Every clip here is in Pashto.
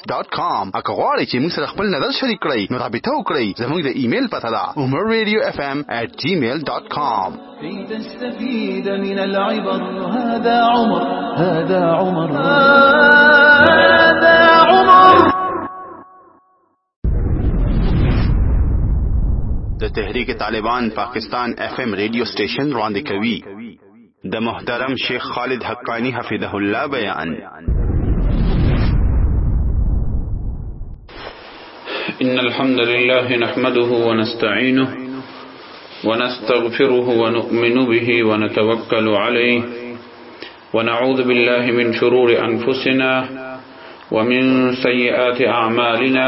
www.umrradio.com اکه غواړئ چې موږ سره خپل نظر شریک کړئ نو رابطه وکړئ زموږ د ایمیل پته ده umrradiofm@gmail.com لتستفيد من العبر هذا عمر هذا عمر هذا عمر د تحریک طالبان پاکستان اف ام ریډیو سټیشن وړاندې کوي د محترم شیخ خالد حقانی حفظه الله بیان ان الحمد لله نحمده ونستعينه ونستغفره ونؤمن به ونتوكل عليه ونعوذ بالله من شرور انفسنا ومن سيئات اعمالنا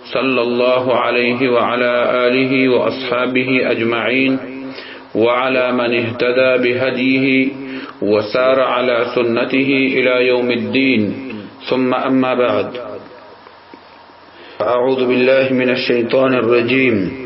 صلى الله عليه وعلى آله وأصحابه أجمعين وعلى من اهتدى بهديه وسار على سنته إلى يوم الدين ثم أما بعد أعوذ بالله من الشيطان الرجيم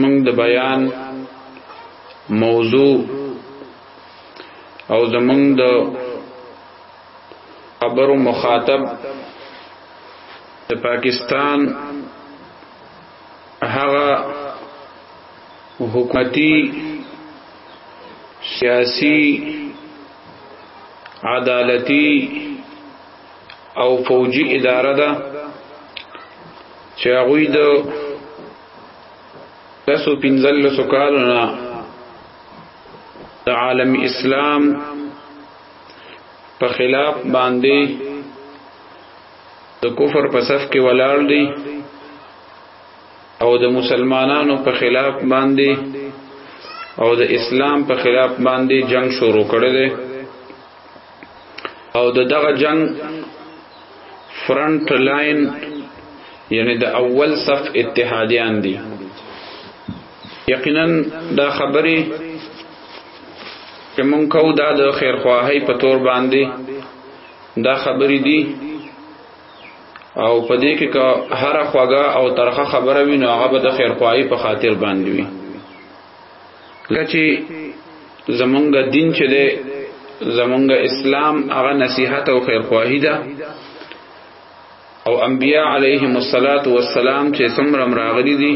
موږ د بیان موضوع او زمونږ د خبرو مخاطب د پاکستان هغه حکومتي سیاسی عدالتی او فوجي اداره ده چې هغه د لسو پنځل لسو کالونه د عالم اسلام په خلاف باندې د کفر په صف کې ولاړ دي او د مسلمانانو په خلاف باندې او د اسلام په خلاف باندې جنگ شروع کړی دی او د دغه جنگ فرنٹ لاین یعنی د اول صف اتحادیان دي یقینا دا خبره چې مونږ کو دا د خیرخواهی په تور باندې دا خبرې دي او په دې کې که هر خواګه او ترخه خبره وي نو هغه به د خیرخواهی په خاطر باندې وي لکه زمونږ دین چې ده زمونږ اسلام هغه نصیحت او خیرخواهی ده او انبیاء علیهم الصلاۃ والسلام چې څومره راغلي دي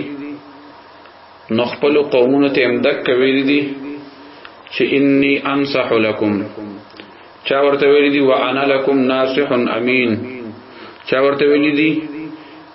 نو خپل قومونو ته امدک کوي دي چې انی انصح لكم چا ورته ویل دي وانا لكم ناصح امین چا ورته ویل دي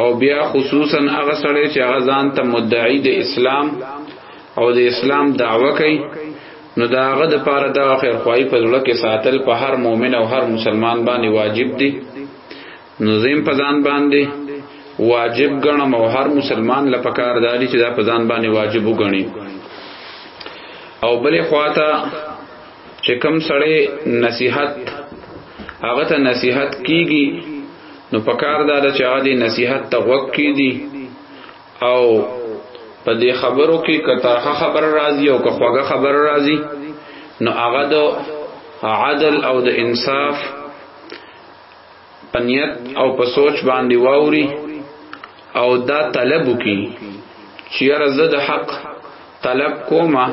او بیا خصوصا هغه سړی چې هغه ځان ته مدعی د اسلام او د اسلام دعوه کوي نو دا هغه د پاره د خیر خوای په ځړه کې ساتل په هر مؤمن او هر مسلمان باندې واجب دي نو زم په ځان باندې واجب ګڼم او هر مسلمان لپاره داري چې دا په ځان باندې واجب وګڼي او بلې خواته چې کم سړی نصیحت هغه ته نصیحت کیږي نو پکار دا چې هغه دې نصيحت ته غوږ کړي او په دې خبرو کې کتاخه خبر راځي او که خوږه خبر راځي نو هغه د عدل او د انصاف پنیت او په سوچ باندې واوري او دا طلب وکي چې رزد حق طلب کومه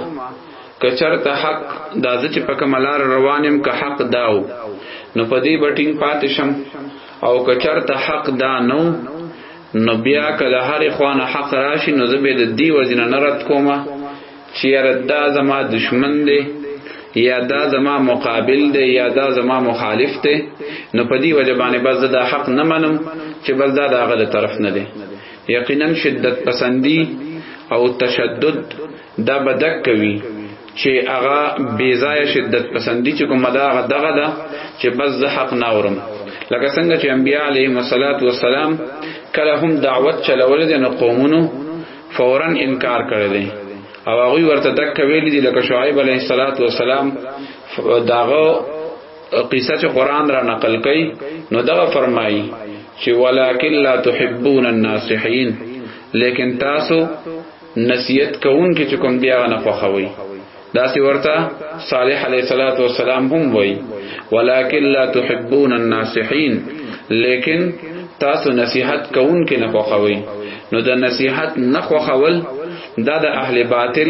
که چرته حق دا زه چې په کومه لار روان یم که حق دا و نو په دې به ټینګ پاتې شم او که چرته حق دا نه و نو بیا که د هرې خوا نه حق راشي نو زه به د دې وجې نه نه رد کوم چې یاره دا زما دشمن دی یا دا زما مقابل دی یا دا زما مخالف دی نو په دې وجه باندې بس زه دا حق نه منم چې بس دا د هغه د طرف نه دی یقینا شدت پسندی او تشدد دا بدک کوي چې هغه بیزای شدت پسندی چې کومه دا هغه دغه ده چې بس زه حق نه اورم لکه څنګه چې انبیاء علیهم الصلاۃ والسلام کله هم دعوت چلول دي نو قومونو فورا انکار کړی دی او هغه ورته دک ویل دي لکه شعیب علیه الصلاۃ والسلام داغه قصه چې قران را نقل کړي نو دغه فرمایي چې ولکن لا تحبون الناصحين لیکن تاسو نصیحت کوونکې چې کوم دی هغه نه خوښوي داسې ورته صالح علیه الصلاۃ والسلام هم وایي ولکن لا تحبون الناصحين لیکن تاسو نصیحت کوونکې نه خوښوي نو د نصیحت نه خوښول دا د اهل باطل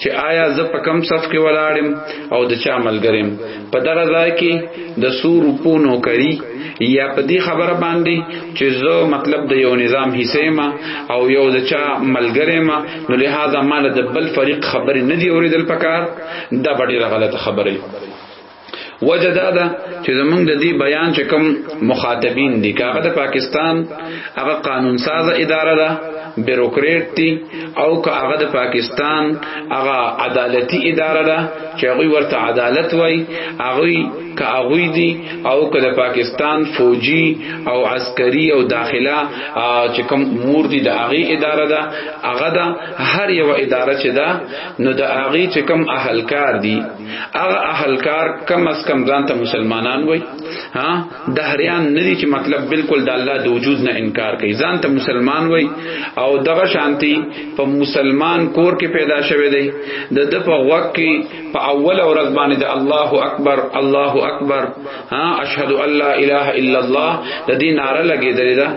چې آیا زه په کم صف کې ولاړم او د چا ملګریم په دغه ځای کې د سور په نوکری یا په دې خبره باندې چې زه مطلب د یو نظام حصے ما او یو د چا ملګری ما نو لهدا مال د بل فریق خبرې نه دی اوریدل پکار دا ډیره غلطه خبره وجه دا ده چې زمونږ د دې بیان چې کوم مخاطبین دي کاغه د پاکستان هغه قانون ساز اداره ده بیروکریټ دي او کاغه د پاکستان هغه عدالتي اداره ده چې هغه ورته عدالت وای هغه کاغوی دي او که د پاکستان فوجي او عسکري او داخله چې کوم امور دي د هغه اداره ده هغه ده هر یو اداره چې ده نو د هغه چې کوم اهلکار دي هغه اهلکار کم از کم ځان ته مسلمانان وای ها دهریان ندی چې مطلب بالکل د الله د وجود نه انکار کوي ځان ته مسلمان وای او دغه شانتی په مسلمان کور کې پیدا شوه دی د د په وخت کې په اول ورځ باندې د الله اکبر الله اکبر ها اشهد ان لا اله الا الله د دې ناره لګېدلې ده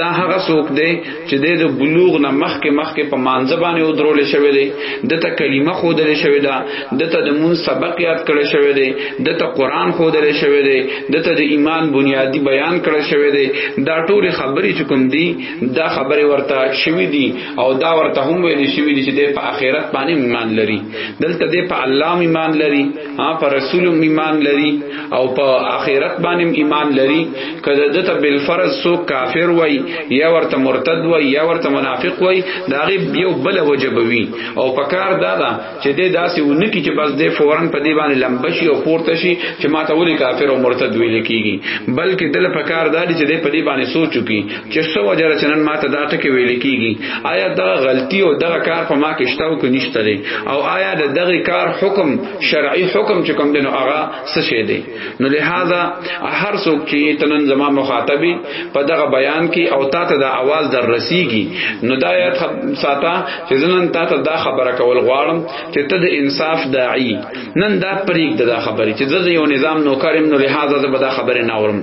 دا هغه څوک دی چې د بلوغ نه مخکې مخکې په مانځ باندې ودرول شوی دی د ته کلمه خودلې شوی ده د ته د مون سبق یاد کړی شوی دی د ته قران خودلې شوی دی د ته د ایمان بنیادی بیان کړی شوی دی دا ټول خبرې چې کوم دي دا خبرې ورته شوی دي او دا ورته هم ویل شوی دي چې د په آخرت باندې ایمان لري دلته د په الله ایمان لري ها پر رسول ایمان لري او په اخرت باندې ایمان لري کله د ته بل فرض سو کافر وای یا ورته مرتد وای یا ورته منافق وای دا غي یو بل وجبوي او په کار دا دا چې د داسې ونکي چې بس د فورن په دی باندې لمبشي او پورته شي چې ماته ولي کافر او مرتد ویل کیږي بلکې دل په کار دا چې د په دی باندې سوچو کی چې څه وجه ده چې نن ماته دا ټکی ویل کیږي آیا دا غلطي او دغه کار په ما کې شته او که نشته دی او آیا د دغه کار حکم شرعي حکم چې کوم دی نو هغه څه شی دی نو لہذا هر څوک چې تنن زما مخاطبي په دغه بیان کې او تا ته دا आवाज در رسیږي نو دا یاد ساته چې زنن تا ته دا خبره کول غواړم چې ته د انصاف داعي نن دا پریک د دا خبرې چې زه یو نظام نوکرم نو لہذا زه به دا خبره نه اورم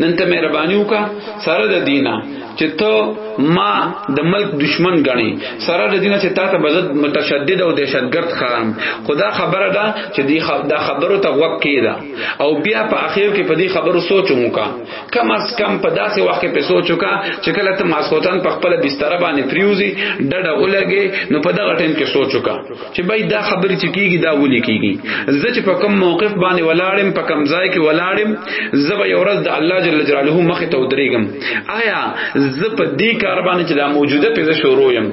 نن ته مهرباني وکړه سره د دینه چې ته ما د ملک دشمن غني سره د دینه چې تا ته بزد متشدد او دهشتګرد خام خدا خبره ده چې دی خب دا خبرو ته وق کیدا او بیا په اخر کې په دې خبرو سوچو کا کم از کم په داسې وخت په سوچو کا چې کله ته ماسوتن په خپل بستر باندې پریوزي ډډه ولګي نو په دغه ټیم کې سوچو کا چې بای دا خبرې چې کیږي دا ولي کیږي زه چې په کوم موقف باندې ولاړم په کوم ځای کې ولاړم زه به یو ورځ د الله جل جلاله مخ ته ودرېږم آیا زه په دې کار باندې چې دا موجوده پیدا شروع یم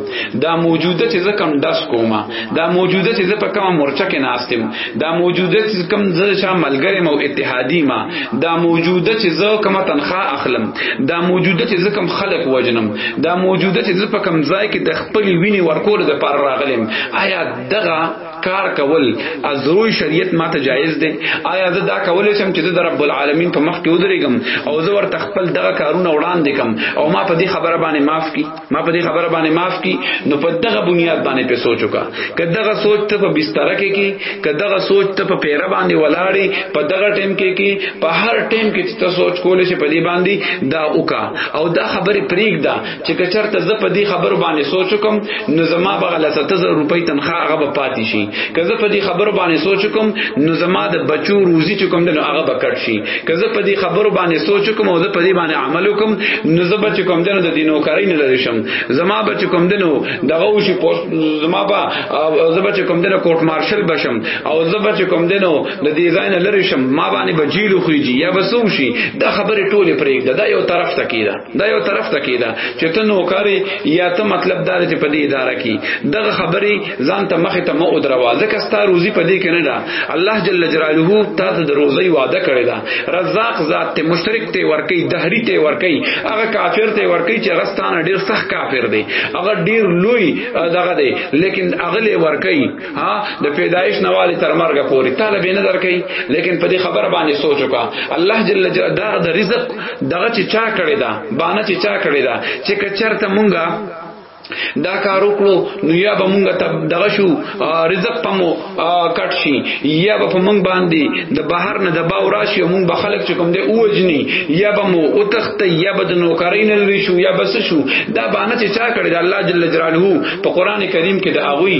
دا موجوده چې زه کم داس کوم دا موجوده چې زه په کوم مورچه کې ناستم دا موجوده چې کم زه شا ملګری مو اتحادی ما دا موجوده چې زه کوم تنخواه اخلم دا موجوده چې زه کم خلق وجنم دا موجوده چې زه په کوم ځای کې د خپل ویني ورکول د پر راغلم آیا دغه کار کول ازروی شریعت ما ته جایز دی آیا زه دا کولای شم چې د رب العالمین په مخ کې ودرېږم او زه ورته خپل دغه کارونه وړاندې کم او ما په دې خبره باندې معاف کی ما په دې خبره باندې معاف کی نو په دغه بنیاد باندې په سوچ وکا که دغه سوچ ته په بستر کې کی که دغه سوچ ته په پیره باندې ولاړې په دغه ټیم کې کی په هر ټیم کې چې ته سوچ کولې شي په دې باندې دا وکا او دا خبره پریږ دا چې کچرته زه په دې خبر باندې سوچ کوم نو زما به غل 7000 روپۍ تنخواه هغه به پاتې شي که زه په دې خبر باندې سوچ کوم نو زما د بچو روزي چې کوم دنو هغه به کټ شي که زه په دې خبر باندې سوچ کوم او زه په دې باندې عمل وکم نو زه به چې کوم دنو د دینو کاری نه لری شم زما به چې کوم دنو دغه وشي پوسټ زما به زه به چې کوم دنو کورټ مارشل بشم او زه به چې کوم دنو د دې ځای نه لری شم ما باندې بجیلو خوږي یا بسوشي دا خبره ټوله پرېږده دا یو طرف ته کیده دا یو طرف ته کیدا چې ته نوکاری یا ته مطلب دار چې په دې اداره کې دغه خبرې ځان ته مخه ته مو دروا ځکه ستا روزي په دې کې نه ده الله جل جلاله تا ته د روزي وعده کړی دا رزاق ذات ته مشرک ته ورکی دهری ته ورکی هغه کافر ته ورکی چې غستانه ډیر سخت کافر دی هغه ډیر لوی دغه دی لیکن هغه له ورکی ها د پیدایش نواله تر مرګ پورې طالب نه درکې لیکن په دې خبر باندې سوچ وکا الله جل جلاله دا د رزق دغه چې چا کړی دا باندې چې چا کړی دا چې کچرته مونږه دا کار وکړو نو یا به مونږ ته دغه شو رزق پمو کټ شي یا به په مونږ باندې د بهر نه د باو راشي مونږ به خلک چې کوم دی اوجني یا به مو او تخت یا به د نوکرین لري شو یا بس شو دا باندې چې چا کړی د الله جل جلاله په قران کریم کې د اغوی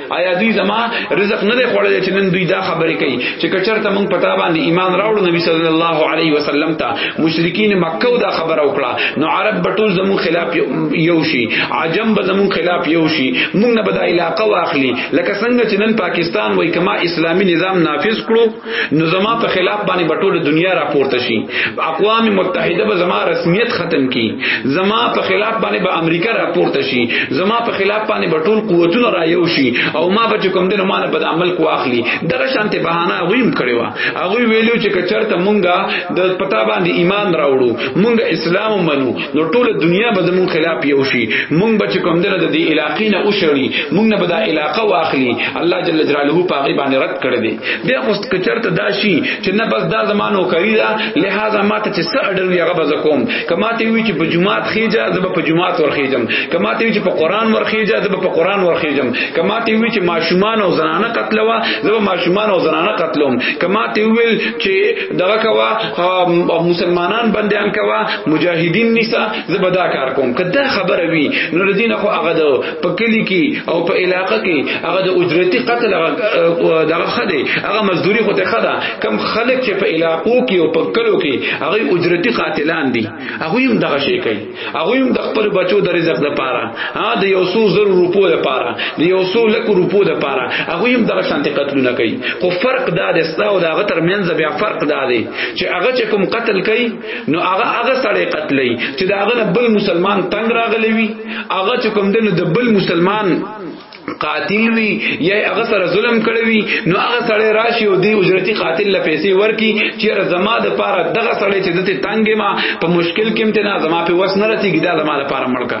آیا دوی زما رزق نه دی خوړل چې نن دوی دا خبرې کوي چې کچرته مونږ پتا باندې ایمان راوړو نبی صلی الله علیه وسلم ته مشرکین مکه دا خبره وکړه نو عرب بټول زمون خلاف یو شي عجم به زمون خلاف یو شي مونږ نه بدا علاقه واخلي لکه څنګه چې نن پاکستان وای کما اسلامی نظام نافذ کړو نو زما په خلاف باندې بټول دنیا راپورته شي اقوام متحده به زما رسمیت ختم کی زما په خلاف باندې به امریکا راپورته شي زما په خلاف باندې بټول قوتونه را یو شي او ما به کوم دین مال بد عمل کو اخلي دغه شانته بهانه غویم کړی و هغه ویلو چې کچرته مونږه د پتا باندې ایمان راوړو مونږه اسلام منو نو ټول دنیا به زمون خلاف یو شي مونږ به چې کوم دنه د دې علاقې نه اوشړي مونږ نه به دا علاقه واخلي الله جل جلاله په هغه باندې رد کړی دی بیا خو کچرته دا شي چې نه بس دا زمانو کوي دا لہذا ماته چې څه اډر وی هغه بز کوم کما ته وی چې په جمعات خېجا زب په جمعات ورخېجم کما ته وی چې په قران ورخېجا زب په قران ورخېجم کما ته وی چې ماشومان او زنانه قتلوا زب ماشومان او زنانه قتلوم کما ته ویل چې دغه کوا مسلمانان بندیان کوا مجاهدین نسا زبدا کار کوم کدا خبره وی نو دین خو هغه د پکلی کی او په علاقې کې هغه د اجرتی قتل دغه خده هغه مزدوری خو ته خده کم خلک چې په علاقو کې او په کلو کې هغه اجرتی قاتلان دي هغه هم دغه شی کوي هغه هم د خپل بچو د رزق د پاره ها د یو سو زر روپو د پاره د یو سو لک روپو د پاره هغه هم دغه شانت قتلونه کوي خو فرق دا د استا او دغه تر منځ بیا فرق دا دی چې هغه چې کوم قتل کوي نو هغه هغه سړی قتلې چې داغه بل مسلمان تنگ راغلی وي هغه چې کوم دنه د بل مسلمان قاتل وي یا هغه سره ظلم کړی وي نو هغه سره راشي او دی اجرتی قاتل له پیسې ورکی چې زما د پاره دغه سره چې دته تنګې ما په مشکل کې امتنا زما په وس نه رسیږي دا زما لپاره مړکا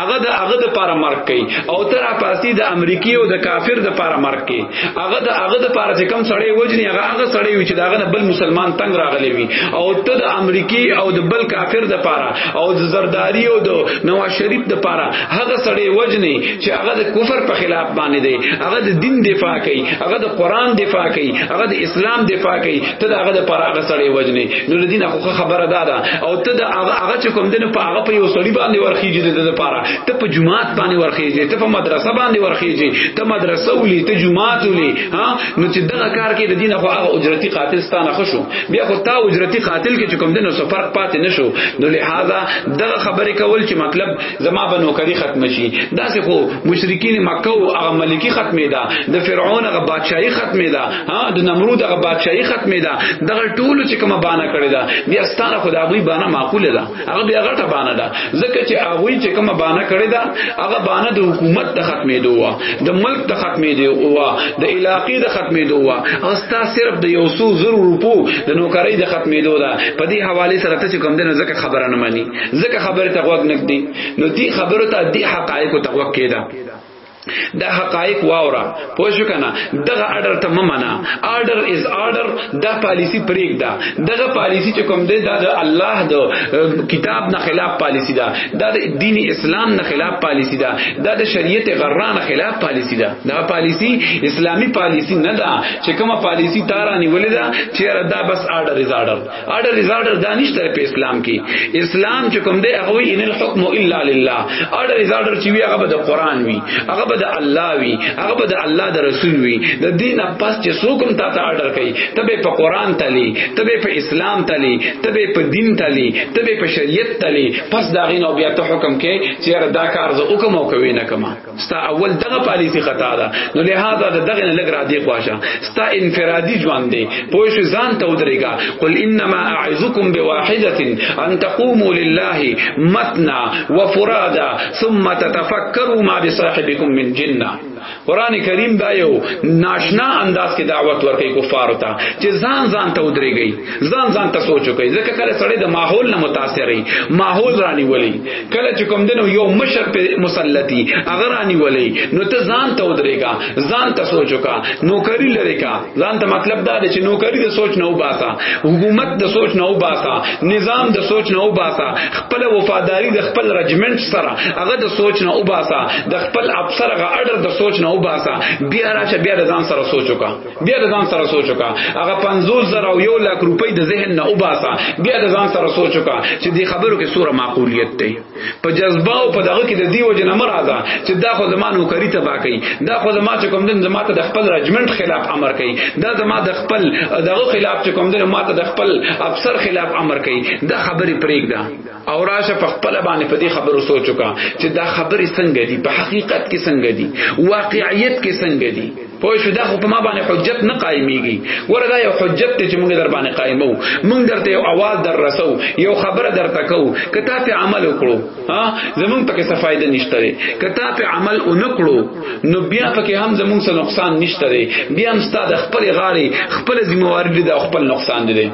هغه د هغه د پاره مرګ کوي او تر پاسي د امریکای او د کافر د پاره مرګ کوي هغه د هغه د پاره چې کم سړی وجني هغه هغه سړی وي چې داغه بل مسلمان تنگ راغلی وي او ته د امریکای او د بل کافر د پاره او د زرداری او د نواز شریف د پاره هغه سړی وجني چې هغه د کفر په خلاف باندې دی هغه د دین دفاع کوي هغه د قران دفاع کوي هغه د اسلام دفاع کوي ته هغه د پراغه سړی وجنې نو د دین خو خبره ده دا او ته د هغه چې کوم دنه په هغه په یو سړی باندې ورخیږي د لپاره ته په جمعات باندې ورخیږي ته په مدرسه باندې ورخیږي ته مدرسه ولې ته جمعات ولې ها نو چې دغه کار کې د دین خو هغه اجرتی قاتل ستانه خوشو بیا خو تا اجرتی قاتل کې کوم دنه سفر پاتې نشو نو لہذا دغه خبره کول چې مطلب زما به نوکری ختم شي دا سه خو مشرکین مکه او هغه ملکی ختمه ده د فرعون هغه بادشاہي ختمه ده ها د نمرود هغه بادشاہي ختمه ده دغه ټول چې کومه بانه کړی ده بیا ستاره خدا غوي بانه معقوله ده هغه بیا غټه بانه ده ځکه چې هغه چې کومه بانه کړی ده هغه بانه د حکومت د ختمه دوه د ملک د ختمه دی او د علاقې د ختمه دوه او ستا صرف د یو سو زر روپو د نوکری د ختمه دوه په دې حواله سره ته کوم دنه ځکه خبره نه مانی ځکه خبره ته غوږ نږدې نو دی خبره ته دی حقایق ته غوږ کېده دا حقایق واورا پوه شو کنه دغه اډر ته ممنه اډر از اډر دا پالیسی پریک دا دغه پالیسی چې کوم دی دا د الله د کتاب نه خلاف پالیسی دا دا د دین اسلام نه خلاف پالیسی دا دا د شریعت غرانه خلاف پالیسی دا دا پالیسی اسلامی پالیسی نه دا چې کومه پالیسی تارانی ولې دا چې دا بس اډر از اډر اډر از اډر دانش تر په اسلام کې اسلام چې کوم دی هغه ان الحكم الا لله اډر از اډر چې وی هغه د قران وی هغه د الله وی هغه د الله د رسول وی د دین پس چې څوک هم تاسو اډر کوي تبه په قران تلی تبه په اسلام تلی تبه په دین تلی تبه په شریعت تلی پس دا غینو بیا ته حکم کې چې دا کار زه وکم او کوي نه کما ستا اول دغه پالیسی خطا ده نو لہذا د دغه نه لګ را دی خواشه ستا انفرادي ژوند دی پوه شو ځان ته ودرېګا قل انما اعذکم بواحده ان تقوموا لله مثنا وفرادا ثم تتفکروا ما بصاحبكم من جنہ قران کریم دا یو ناشنا انداز کې دعوت ورکړي کفار ته چې ځان ځان ته ودرېږي ځان ځان ته سوچو کوي ځکه کله سړی د ماحول نه متاثر وي ماحول رانی ولي کله چې کوم دنو یو مشر په مسلطي اگر اني ولې نو ته ځان ته ودرېګا ځان ته سوچو کا نوکری لري کا ځان ته مطلب دا دی چې نوکری د سوچ نه وباسا حکومت د سوچ نه وباسا نظام د سوچ نه وباسا خپل وفاداری د خپل رجمنټ سره هغه د سوچ نه وباسا د خپل افسر غ اډر د سوچ نه وباسا بیا راشه بیا ځان سره سوچو کا بیا د ځان سره سوچ وکا هغه 50 زره او یو لک روپۍ د ذهن نه وباسا بیا د ځان سره سوچ وکا چې دې خبرو کې سوره معقولیت دی په جذبه او په دغه کې د دی وجه نه مرزا چې دا خو زمانو کری ته باقی دا خو زما چې کوم دن زما ته د خپل رجمنت خلاف امر کوي دا زما د خپل دغه خلاف چې کوم دن ما ته د خپل افسر خلاف امر کوي دا خبرې پرېږده او راشه په خپل باندې په دې خبرو سوچ وکا چې دا خبرې څنګه دي په حقیقت کې څنګه دي واقعیت کې څنګه دي پوه شو دا خو په ما باندې حجت نه قائميږي وردا یو حجت ته چې موږ در باندې قائمو موږ درته یو आवाज در رسو یو خبره در تکو کته په عمل وکړو ها زمونږ پکې څه فائدہ نشته لري کته په عمل اونکړو نو بیا پکې هم زمونږ څه نقصان نشته لري بیا هم ستاسو خپل غاړي خپل ذمہ واري ده خپل نقصان دي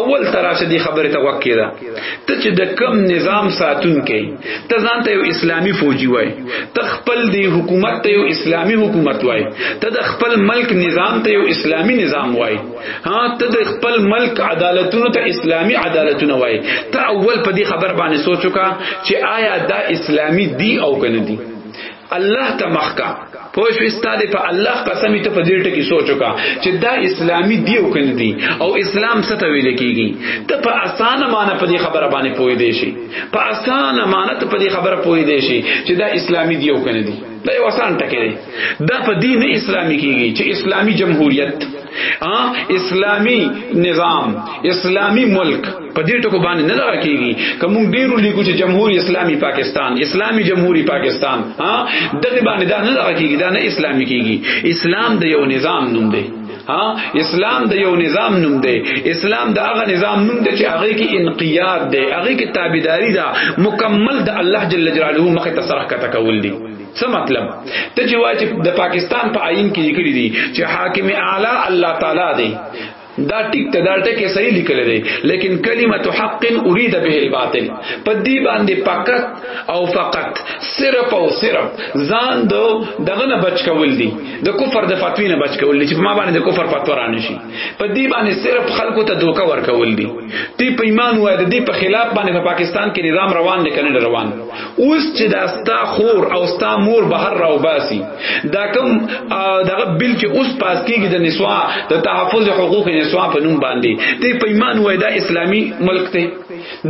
اول تراشه دي خبره توکې ده ته چې د کم نظام ساتون کوي ته ځان ته یو اسلامی فوجي وای ته خپل دی حکومت ته یو اسلامی حکومت وای ته د خپل ملک نظام ته یو اسلامی نظام وای ها ته د خپل ملک عدالتونو ته اسلامی عدالتونه وای ته اول په دې خبر باندې سوچوکا چې آیا دا اسلامی دی او کنه دی الله ته مخکا پوه شو استاد په الله قسم ته په دې ټکی سوچو کا چې دا اسلامي دی او کنه دی او اسلام څه ته ویل کیږي ته په اسانه معنی په دې خبره باندې پوي دی شي په اسانه معنی ته په دې خبره پوي دی شي چې دا اسلامي دی او کنه دی دا یو اسان ټکی دی دا په دې نه اسلامي کیږي چې اسلامي جمهوریت اسلامي نظام اسلامي ملک په دې ټکو باندې نه لګا کیږي کوم ډیرو لیکو چې جمهور اسلامي پاکستان اسلامي جمهوریت پاکستان ها دغه باندې دا نه لګا کیږي دا نه اسلامي کیږي اسلام د یو نظام نوم دی ها اسلام د یو نظام نوم دی اسلام د هغه نظام نوم دی چې هغه کې انقیاد دی هغه کې تابعداري ده مکمل د الله جل جلاله مخه تصرح کته کول دی څه مطلب ته چې وای چې د پاکستان په آئین کې لیکلي دي چې حاکم اعلی الله تعالی دی دا ټیک ته دا ټکی صحیح لیکل دی لیکن کلمت حق اريد به الباطل په دې باندې فقط او فقط صرف او صرف ځان دو دغه نه بچ کول دي د کفر د فتوی نه بچ کول دي چې ما باندې د کفر فتوا را نشي په دې باندې صرف خلکو ته دوکا ور کول دي تی په ایمان وای د دې په خلاف باندې په پاکستان کې نظام روان دی کنه روان اوس چې دا ستا خور او ستا مور بهر راو باسي دا کوم دغه بل چې اوس پاس کیږي د نسوا د تحفظ حقوق نسوا په نوم باندې ته په ایمان وای دا اسلامی ملک ته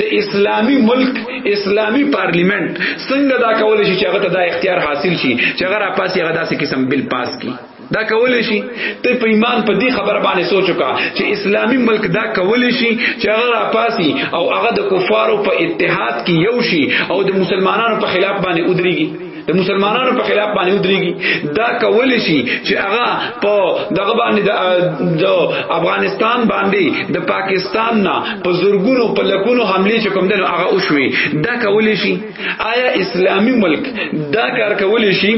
د اسلامی ملک اسلامی پارلیمنت څنګه دا کول شي چې هغه ته دا اختیار حاصل شي چې هغه را پاسي هغه داسې قسم بل پاس کی دا کولې شي ته په ایمان په دې خبره باندې سوچ وکا چې اسلامی ملک دا کولې شي چې هغه راپاسي او هغه د کفارو په اتحاد کې یو شي او د مسلمانانو په خلاف باندې ودرېږي د مسلمانانو په خلاف باندې ودرېږي دا کول شي چې هغه په دغه باندې د افغانستان باندې د پاکستان نه په زورګونو په لکونو حمله چې کوم دنو هغه وشوي دا کول شي آیا اسلامی ملک دا کار کول شي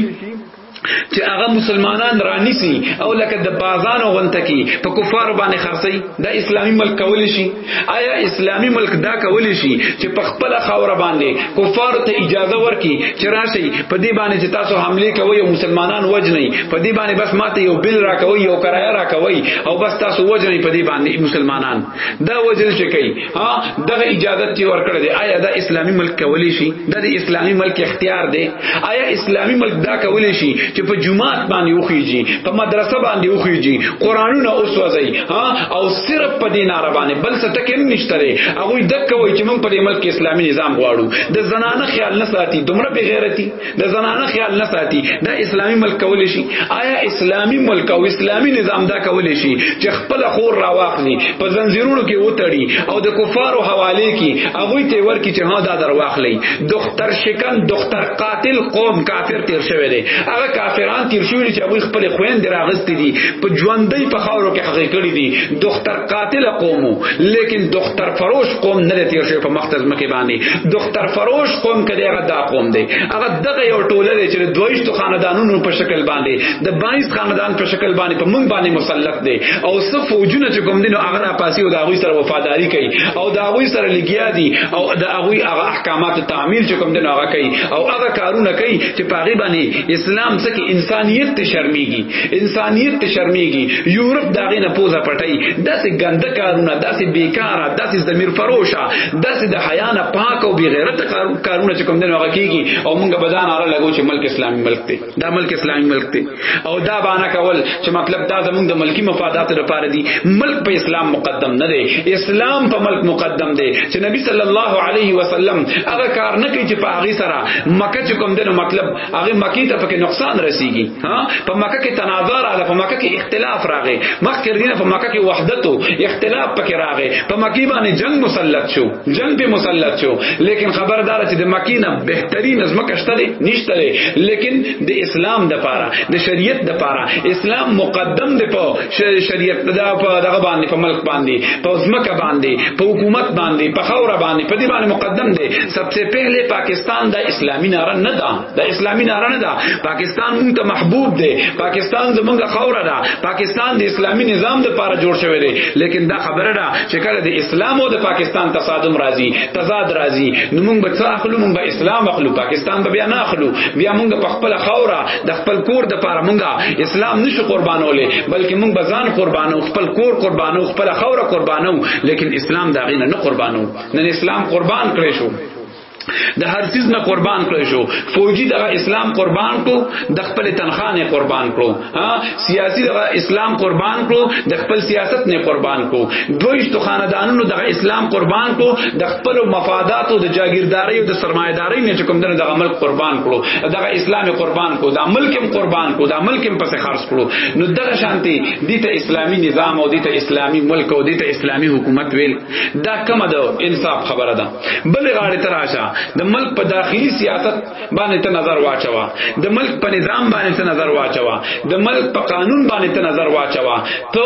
چې هغه مسلمانان رانیسی او لکه د بازانو غونته کی په کفار باندې خرڅي دا اسلامی ملک کول شي آیا اسلامی ملک دا کول شي چې په خپل خاور باندې کفار ته اجازه ورکي چې راشي په دې باندې چې تاسو حمله کوي او مسلمانان وجني په دې باندې بس ماته یو بل راکوي یو کرایه راکوي او بس تاسو وجني په دې باندې مسلمانان دا وجل چې کوي ها دغه اجازه تی ورکړه دی آیا دا اسلامی ملک کولی شي د اسلامی ملک اختیار دی آیا اسلامی ملک دا کولی شي چې په جمعات باندې وخیږي په مدرسه باندې وخیږي قرانونه اوسوځي ها او صرف په دین عربانه بل څه ټکم نشته لري هغه دک وای چې موږ په ملک اسلامی نظام غواړو د زنانه خیال نه ساتي دومره بغیرتی د زنانه خیال نه ساتي دا اسلامي ملک کول شي آیا اسلامي ملک او اسلامي نظام دا کول شي چې خپل خور راواخلي په زنجیرونو کې وتړي او د کفارو حواله کې هغه ته ورکی چې ها دا درواخلي دختر شکن دختر قاتل قوم کافر تیر شوی دی هغه کافران تیر شوی چې هغه خپل خويند راغستې دي په ژوندۍ په خاورو کې حقیقت دي دختر قاتل قوم لیکن دختر فروش قوم نه تیر شوی په مختز مکه باندې دختر فروش قوم کړي هغه دا قوم دی هغه دغه یو ټوله دی چې دویشت خاندانونو په شکل باندې د 22 خاندان په شکل باندې په مونږ باندې مسلط دی او صف فوجونه چې کوم دینو هغه را پاسي او دا غوي سره وفاداری کوي او دا غوي سره لګیا دي او دا غوي هغه احکامات تعمیل چې کوم دینو هغه کوي او هغه کارونه کوي چې پاغي باندې اسلام څخه انسانیت ته شرمېږي انسانیت ته شرمېږي یورپ داغې نه پوزه پټي داسې ګنده کارونه داسې بیکاره داسې ضمیر فروشه داسې د حیا نه پاک او بغیرت کارونه چې کوم دین هغه کیږي او موږ به دا ناره لګو چې ملک اسلامي ملک دی دا ملک اسلامي ملک دی او دا باندې کول چې مطلب دا زموږ د ملکی مفادات لپاره دی ملک په اسلام مقدم نه دی اسلام په ملک مقدم دی چې نبی صلی الله علیه وسلم هغه کار نه کوي چې په هغه سره مکه چې کوم دین مطلب هغه مکی ته پکې نقصان رسیږي ها په مکه کې تنازع راغله په مکه کې اختلاف راغی مخکې دینه په مکه کې وحدت او اختلاف پکې راغی په مکی باندې جنگ مسلط شو جنگ به مسلط شو لیکن خبردار چې د مکی نه بهترین از مکه شته نشته لیکن د اسلام د پاره د شریعت د پاره اسلام مقدم دی په شریعت په دغه باندې په ملک باندې په ځمکه باندې په حکومت باندې په خوره باندې په دې باندې مقدم دی سبسه پهله پاکستان د اسلامي ناره نه ده د اسلامي ناره نه ده پاکستان مونږ ته محبوب دی پاکستان زمونږ خوره ده پاکستان د اسلامي نظام د لپاره جوړ شوی دی لیکن دا خبره ده چې کله د اسلام او د پاکستان تصادم راځي تضاد راځي نو مونږ به څه اخلو مونږ به اسلام اخلو پاکستان به بیا نه اخلو بیا مونږ په خپل خوره د خپل کور د پاره مونږه اسلام نشو قربانولې بلکې مونږ بزان قربانو خپل کور قربانو خپل خوره قربانو لیکن اسلام دا غینه نه قربانو نن اسلام قربان کړی شو د هر چیز نه قربان کړی شو فوجي د اسلام قربان کړو د خپل تنخواه نه قربان کړو ها سیاسي د اسلام قربان کړو د خپل سیاست نه قربان کړو دویشت خاندانونو د اسلام قربان کړو د خپل مفادات او د جاگیرداری او د سرمایداری نه کوم دنه د عمل قربان کړو دغه اسلامي قربان کړو د عمل کوم قربان کړو د عمل کوم پس خرج کړو نو دغه شانتي د ته اسلامي نظام او د ته اسلامي ملک او د ته اسلامي حکومت ویل دا کومه د انصاف خبره ده بل غاړه تراشه د ملک په داخلي سیاست باندې ته نظر واچوا د ملک په نظام باندې ته نظر واچوا د ملک په قانون باندې ته نظر واچوا ته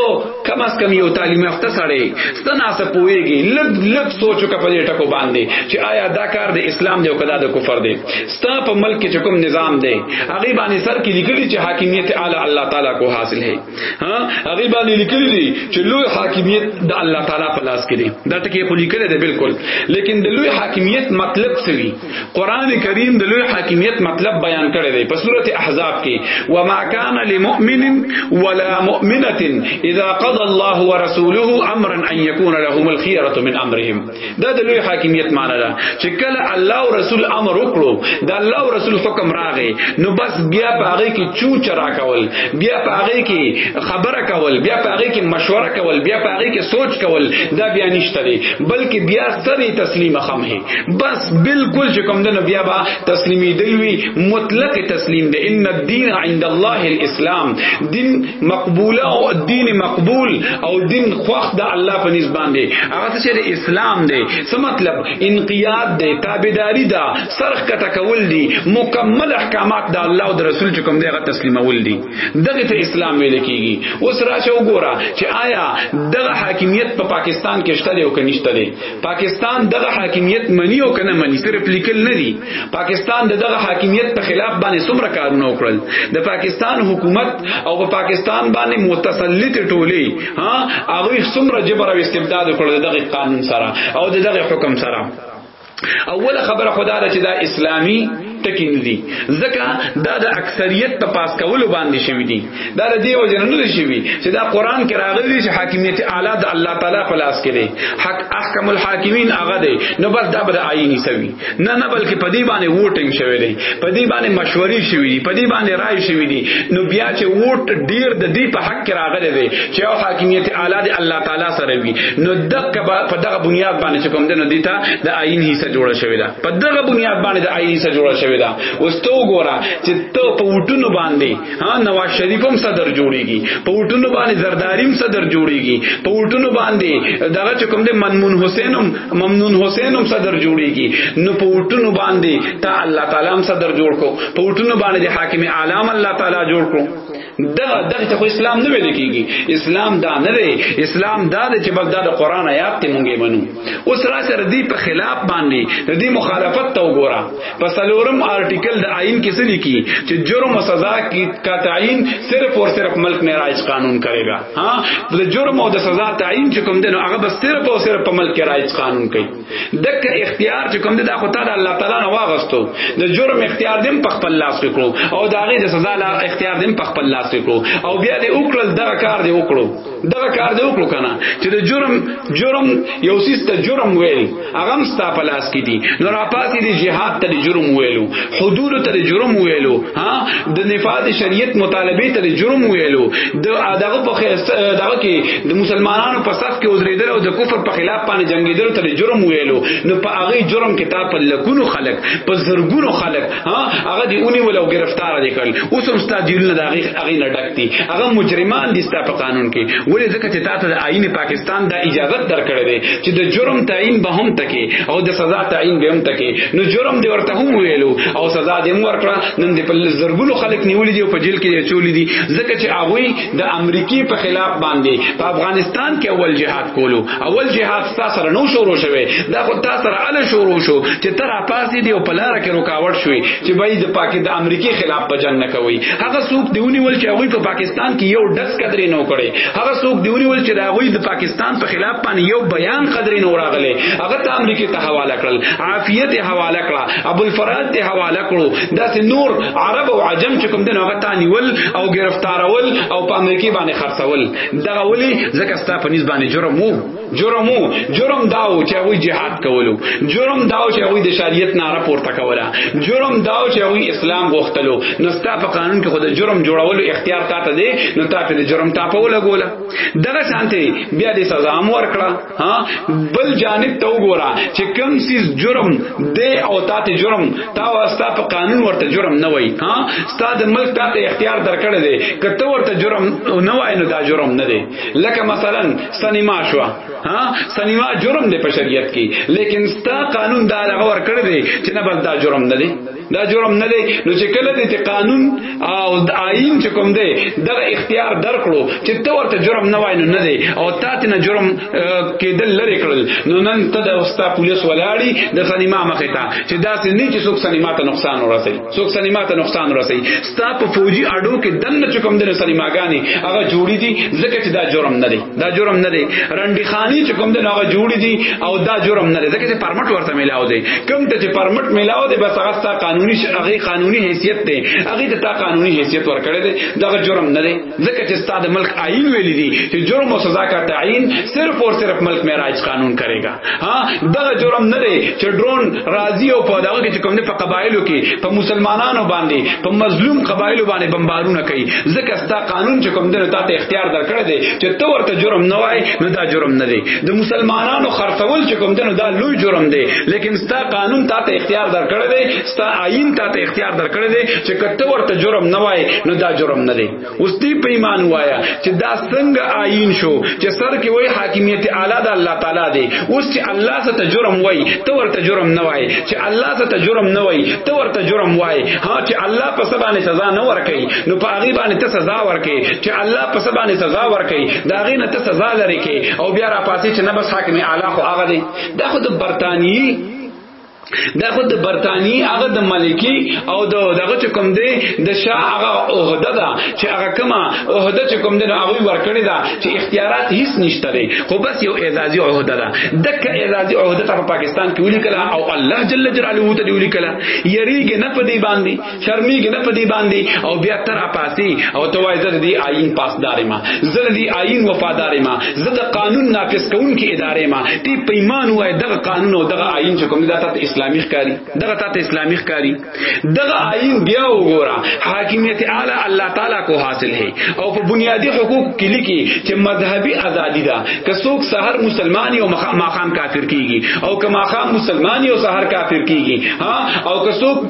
کم از کم یو تعلیم یافته سړی ستنه سه پويږي لګ لګ سوچو کا په دې ټکو باندې چې آیا دا کار د اسلام دی او کدا د کفر دی ستا په ملک کې کوم نظام دی هغه باندې سر کې لیکلي چې حاکمیت اعلی الله تعالی کو حاصل ہے ها هغه باندې لیکلي دي چې لوی حاکمیت د الله تعالی په لاس کې دی دا ټکی خو لیکل دی بالکل لیکن د لوی حاکمیت مطلب څه وی قران کریم د لوی حاکمیت مطلب بیان کړی دی په سورته احزاب کې وما کان لمؤمن ولا مؤمنه اذا قضى الله ورسوله امرا ان يكون لهم الخيره من امرهم دا د لوی حاکمیت معنی ده چې کله الله او رسول امر وکړو د الله او رسول حکم راغی نو بس بیا پاره کې چو چرا کول بیا پاره کې خبره کول بیا پاره کې مشوره کول بیا پاره کې سوچ کول دا بیا نشته دی بلکې بیا سره تسلیم خمه بس بالکل چې کوم د بیا با تسلیمی دی وی مطلق تسلیم دی ان الدین عند الله الاسلام دین مقبوله او دین مقبول او دین خوخ د الله په نسبت باندې هغه چې د اسلام دی څه مطلب انقیاد دی تابعداری دا سرخ کټه کول دی مکمل احکامات د الله او د رسول چې کوم دی هغه تسلیمول دی دغه ته اسلام ویل کیږي اوس راشه وګوره چې آیا دغه حاکمیت په پا پاکستان کې شته دی او کنيشته دی پاکستان دغه حاکمیت منی او کنه منی صرف لیکل نه دی پاکستان دغه حاکمیت په خلاف باندې څومره کارونه وکړل د پاکستان حکومت او په پاکستان باندې متسلط ټولی ها هغه څومره جبر او استبداد وکړل دغه قانون سره او دغه حکم سره اوله خبره خدای چې دا اسلامی ټکی نه دی ځکه دا د اکثریت ته پاس کولو باندې شوی دی دا د دې وجه نه دی شوی چې دا قران کې راغلی چې حاکمیت اعلی د الله تعالی په لاس کې دی حق احکم الحاکمین هغه دی نو بس دا به آئینی سوي نه نه بلکې په دې باندې ووټینګ شوی دی په دې باندې مشورې شوی دی په دې باندې رائے شوی دی نو بیا چې ووټ ډیر د دې په حق کې راغلی دی چې او حاکمیت اعلی د الله تعالی سره وي نو دغه په دغه بنیاد باندې چې کوم دی نو دیتا د آئین حصہ جوړه شوی ده په دغه بنیاد باندې د آی سره جوړه شوې ده اوس ته وګوره چې ته په وټونو باندې ها نواز شریف هم صدر جوړیږي په وټونو باندې زرداریم صدر جوړیږي په وټونو باندې دغه چې کوم دې منمون حسین هم ممنون حسین هم صدر جوړیږي نو په وټونو باندې ته الله تعالی هم صدر جوړ کو په وټونو باندې حاکم عالم الله تعالی جوړ کو دغه دغه ته اسلام نه ویل کیږي اسلام دا نه دی اسلام دا دی چې بس دا د قران آیات ته مونږه منو اوس را سره دی په خلاف باندې د دې مخالفت ته وګوره په سلورم آرټیکل د آئین کې څه لیکي چې جرم او سزا کی کا تعین صرف اور صرف ملک نه رائج قانون کرے گا ها د جرم او د سزا تعین چې کوم دی نو هغه بس صرف او صرف په ملک رائج قانون کوي دک اختیار چې کوم دی دا خو تا د الله تعالی نه واغستو د جرم اختیار دیم په خپل لاس کې کړو او د هغه د سزا لا اختیار دیم په خپل لاس کې کړو او بیا دې وکړل دغه کار دې وکړو دغه کار دې وکړو کنه چې د جرم جرم یو سیس ته جرم ویل هغه هم ستا په لاس کې دي نو را پاسې دې جهاد ته جرم ویلو حدود ته جرم ویلو ها د نفاذ شریعت مطالبه ته جرم ویلو د دغه په دغه کې د مسلمانانو په صف کې وزریدل او د کفر په خلاف باندې جنگیدل ته جرم ویلو نو په هغه جرم کې تا په لکونو خلک په زرګونو خلک ها هغه دی اونې ولو گرفتار دي کړل اوس هم ستاسو دیول نه دغه هغه نه ډکتی هغه مجرمان دي ستاسو په قانون کې ولې ځکه چې تاسو د آئین پاکستان د اجازه درکړې دي چې د جرم تعین به هم تکي او د سزا تعین به هم تکي نو جرم دی ورته هم ویلو او سزا دی هم ورکړه نن دی په زرګونو خلک نیولې دي او په جیل کې چولې دي ځکه چې هغه د امریکای په خلاف باندې په افغانستان کې اول جهاد کولو اول جهاد تاسو سره نو شروع شوه دا خو تاسو سره ال شروع شو چې تر اپاسې دی او په لار کې رکاوټ شوې چې بای د پاکستان د امریکای خلاف په جنگ نه کوي هغه څوک دیونی ول چې هغه په پاکستان کې یو دس قدرې نه وکړي هغه څوک دیونی ول چې دا هغه د پاکستان په خلاف باندې یو بیان قدرې نه راغله هغه ته امریکای ته حواله کړل عافیت حواله کړه ابو الفرات ته حواله کړو دا نور عرب او عجم چې کوم دغه تانیول او ګرفت تارول او په امریکای باندې خرڅول دغه ولی زکه ستا په نسبت باندې جرم وو جرم وو جرم داو چې وی جهاد کولو جرم داو چې وی د شریعت نه راپورته کوله جرم داو چې وی اسلام غوښتلو نو ستا په قانون کې خود جرم جوړولو اختیار تاته دی نو تاته د جرم تاپو لګوله دغه شانته بیا د سزا مور کړه ها بل جانب ته وګوره چې کم سیز جرم دی او تاته جرم تا واسطه په قانون ورته جرم نه وای ها ستا د ملک تاته اختیار درکړی دی کته ورته جرم نه وای نو دا جرم نه دی لکه مثلا سنیما شو ها سنیما جرم دی په شریعت کې لیکن ستا قانون دا لغور کړی دی چې نه بل دا جرم نه دی دا جرم نه دی نو چې کله دې ته قانون او د آئین چې کوم دی دا اختیار درکړو چې ته ورته جرم نه وای نه دی او تا ته نه جرم کېدل لري کړل نو نن ته د اوستا پولیس ولاړی د سنیما مخه ته چې دا څه نه چې څوک سنیما ته نقصان ورسي څوک سنیما ته نقصان ورسي ستا په فوجي اډو کې دنه چکم دنه سلیماګانی هغه جوړی دي ځکه چې دا جرم نه دی دا جرم نه دی رنډي خانی چکم دنه هغه جوړی دي او دا جرم نه دی ځکه چې پرمټ ورته ملاو دی کوم ته چې پرمټ ملاو دی بس هغه ستا قانوني هغه قانوني حیثیت دی هغه ته تا قانوني حیثیت ورکړی دی دا جرم نه دی ځکه چې ستاد ملک آئین ویلي دي چې جرم او سزا کا تعین صرف اور صرف ملک میں رائج قانون کرے گا ها دغه جرم نه دی چې ډرون راضی او په دغه کې کوم نه په قبایلو کې په مسلمانانو باندې په مظلوم قبایلو باندې بمبارونه کوي ځکه ستا قانون چې کوم دنه تاسو اختیار درکړی دی چې تو ورته جرم نه وای نو دا جرم نه دی د مسلمانانو خرڅول چې کوم دنه دا لوی جرم دی لیکن ستا قانون تاسو اختیار درکړی دی ستا آئین تا ته اختیار درکړی دی چې کته ورته جرم نه وای نو دا جرم نه دی اوس دې په ایمان وایا چې دا څنګه آئین شو چې سر کې وای حاکمیت اعلی د الله تعالی دی اوس چې الله ست جرم وای ته ورته جرم نه وای چې الله ست جرم نه وای ته ورته جرم وای ها چې الله په سبا نه سزا نه ورکي نو په هغه باندې ته سزا ورکي چې الله په سبا نه سزا ورکي دا غي نه ته سزا لري کې او بیا را پاسې چې نه بس حاکم اعلی خو هغه دی دا خو د برتانیي دا خو د برتانی هغه د ملکی او د دغه چې کوم دی د شاه هغه عہده ده چې هغه کما عہده چې کوم دی هغه ورکړی ده چې اختیارات هیڅ نشته لري خو بس یو اعزازي عہده ده دغه اعزازي عہده په پاکستان کې ولیکل او الله جل جلاله ته ولیکل یریږي نه په دی باندې شرمېږي نه پدی باندې او بیا تر اپاسی او ته وای زه دی آئین پاسدار ما زه دی آئین وفادار ما زه د قانون نافذ کوونکې ادارې ما تی پیمان وای دغه قانون او دغه آئین چې کوم دا ته اسلامي ښکاری دغه ته اسلامي ښکاری دغه آئین بیا وګوره حاکمیت اعلی الله تعالی کو حاصل ہے او په بنیادی حقوق کې لیکي چې مذهبي ازادي ده که څوک سحر مسلمانی او ماخام کافر کیږي او که ماخام مسلمانی او سحر کافر کیږي ها او که څوک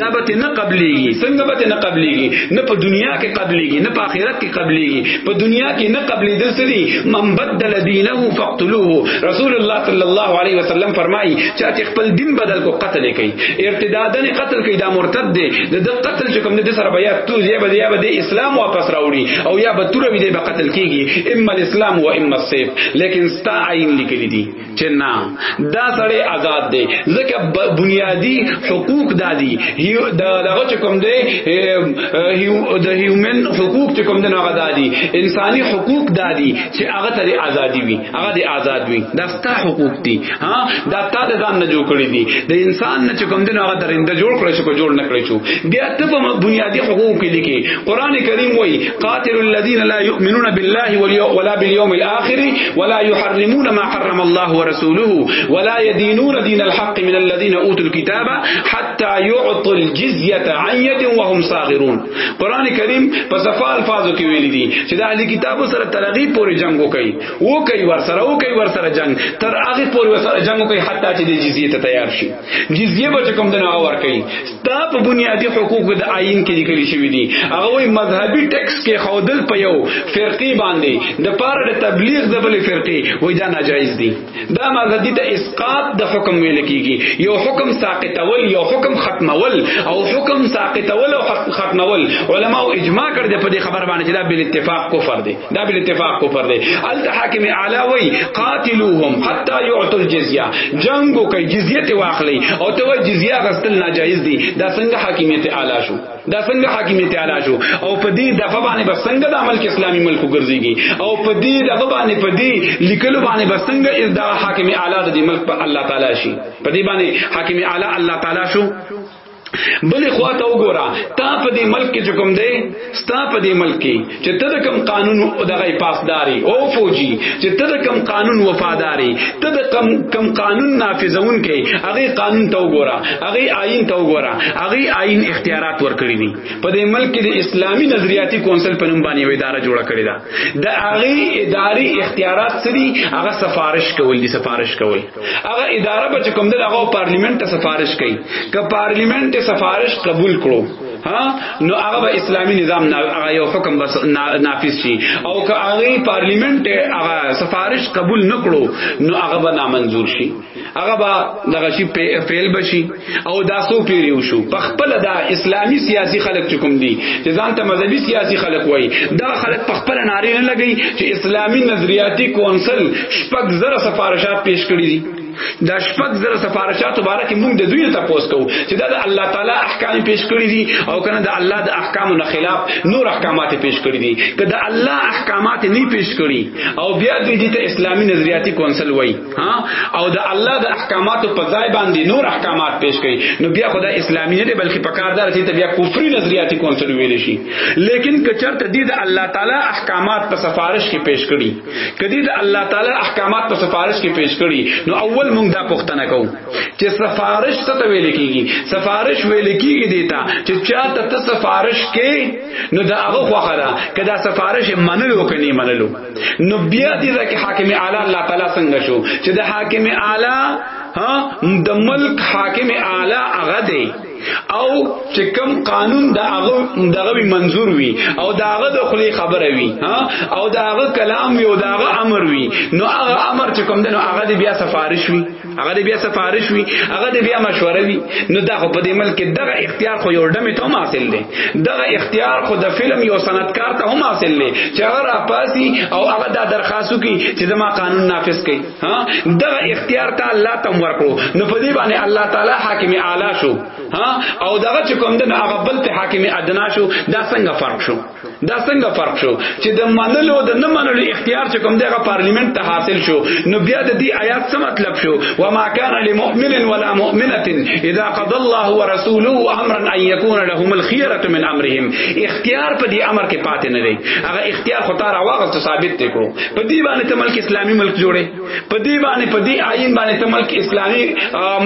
دا به نه قبليږي څنګه به نه قبليږي نه په دنیا کې قبليږي نه په آخرت کې قبليږي په دنیا کې نه قبلي د سړي من بدل دينه فقتلوه رسول الله صلی الله علیه وسلم فرمایي چې خپل دین بدل کو قتل کوي ارتدادن قتل کوي دا مرتد دی د قتل چې کوم د سره بیا تو زی به یا به اسلام واپس راوړي او یا به تور وي د قتل کیږي اما الاسلام و اما السيف لیکن ستا عین لیکل دي چې نه دا سړی آزاد دی ځکه بنیادی حقوق دادی دا دغه چې کوم دی د هیومن حقوق چې کوم دی هغه دادی انساني حقوق دادی چې هغه ته ازادي وي هغه د آزاد وي دا ستا حقوق دي ها دا تا د ځان نه جوړ کړی دي د انسان نه چې کوم دی هغه درنده جوړ کړی شو جوړ نه کړی شو بیا ته په بنیادی حقوق کې لیکي قران کریم وایي قاتل الذين لا يؤمنون بالله ولا باليوم الآخر ولا يحرمون ما حرم الله ورسوله ولا يدينون دين الحق من الذين أوتوا الكتاب حتى يعطوا الجزية عن يد وهم صاغرون قرآن کریم په صفا الفاظو کې ویلي دي چې د اهلي کتابو سره ترغیب پورې جنگ وکړي وو کوي ور سره وو کوي ور سره جنگ تر هغه پورې ور سره جنگ وکړي حتی چې د جزیه ته تیار شي جزیه به کوم دنه اور کوي دا په بنیادی حقوق د آئین کې لیکل شوی دی هغه وی مذهبي ټیکس کې خودل په یو فرقي باندې د پاره د تبلیغ د بلې فرقي وای دا ناجایز دی دا مذهبي ته اسقاط د حکم ویل کیږي یو حکم ساقطول یو حکم ختمول او حکم ساقطول او ختمول علما اجماع کړ دې په دې خبر باندې چې دا بل اتفاق کفر دی دا بل اتفاق کو پر دی الته حاکم اعلی وای قاتلوهم حتا يعطوا الجزيه جنگ کوي جزيه ته واخلي او ته وای جزيه غستل ناجایز دي دا څنګه حاکمیت اعلی شو دا څنګه حاکمیت اعلی شو او په دې دغه باندې بس څنګه د عمل کې اسلامي ملک ګرځيږي او په دې دغه باندې په دې لیکلو باندې بس څنګه دا حاکم اعلی د ملک په الله تعالی شي په دې باندې حاکم اعلی الله تعالی شو بلې خوا ته وګوره تا په دې ملک کې چې کوم دی ستا په دې ملک کې چې ته د کوم قانون او دغه پاسداري او فوجي چې ته د کوم قانون وفاداري ته د کوم کوم قانون نافذون کې هغه قانون ته وګوره هغه آئین ته وګوره هغه آئین اختیارات ورکړي دي په دې ملک کې د اسلامي نظریاتي کونسل په نوم باندې اداره جوړه کړې ده د هغه اداري اختیارات سری هغه سفارش کول دي سفارش کول هغه اداره به کوم د هغه پارلیمنت ته سفارش کوي که پارلیمنت ته سفارش قبول کړو ها نو هغه به اسلامي نظام نه هغه یو حکم بس نافذ شي او که هغه پارلیمنت ته هغه سفارش قبول نکړو نو هغه به نامنظور شي هغه به دغه شي فعل بشي او دا سو پیری وشو په خپل دا اسلامی سیاسی خلک چکم دي چې ځان ته مذهبي سیاسی خلک وای دا خلک په خپل ناری نه لګي چې اسلامی نظریاتی کونسل شپږ زره سفارشات پیش کړی دي دا شپږ زره سفارشات مبارک موږ د دوی ته پوس کوو چې دا د الله تعالی احکام پیش کړی دي او کنه د الله د احکامو نه خلاف نور احکامات پیش کړی دي که د الله احکامات نه پیش کړی او بیا دوی ته اسلامی نظریاتی کونسل وای او د الله د احکاماتو په ځای باندې نور احکامات پیش کړي نو بیا خدای اسلامي نه دی بلکې په کار دار چې بیا کفري نظریاتي کونسل ویل شي لیکن کچرته دې د الله تعالی احکامات په سفارش کې پیش کړي کدی د الله تعالی احکامات په سفارش کې پیش کړي نو اول موږ دا پوښتنه کوو چې سفارش څه ته ویل کیږي سفارش ویل کیږي دیتا چې چاته ته سفارش کې نو دا هغه خوخه ده کدا سفارش منلو کني منلو نو بیا دې ځکه حاکم اعلی الله تعالی څنګه شو چې د حاکم اعلی ها د ملک حاکم اعلی هغه دی او چې کم قانون د هغه دغه منظور وي او د هغه د خلی خبره وي ها او د هغه کلام وي او د هغه امر وي نو هغه امر چې کوم دی نو هغه بیا سفارش وي هغه بیا سفارش وی هغه بیا مشوره وی نو دا خو په دې ملک کې دغه اختیار خو یو ډمه ته حاصل دی دغه اختیار خو د فلم یو صنعتکار ته هم حاصل دی چې هغه راپاسی او هغه دا درخواستو کی چې زما قانون نافذ کړي ها دغه اختیار ته الله تم ورکړو نو په دې باندې الله تعالی حاکم اعلی شو ها او دغه چې کوم د هغه بل ته حاکم ادنا شو دا څنګه فرق شو دا څنګه فرق شو چې د منلو د نه منلو اختیار چې کوم دغه پارلیمنت ته حاصل شو نو بیا د دې آیات څه مطلب شو و ما کان للمؤمن ولا مؤمنه اذا قضى الله ورسوله امرا ان يكون لهم الخيره من امرهم اختیار په دې امر کې پاتې نه دی هغه اختیار خو تار واغ ته ثابت دی کړو په دې باندې ته ملک اسلامي ملک جوړي په دې باندې په دې آئین باندې ته ملک اسلامي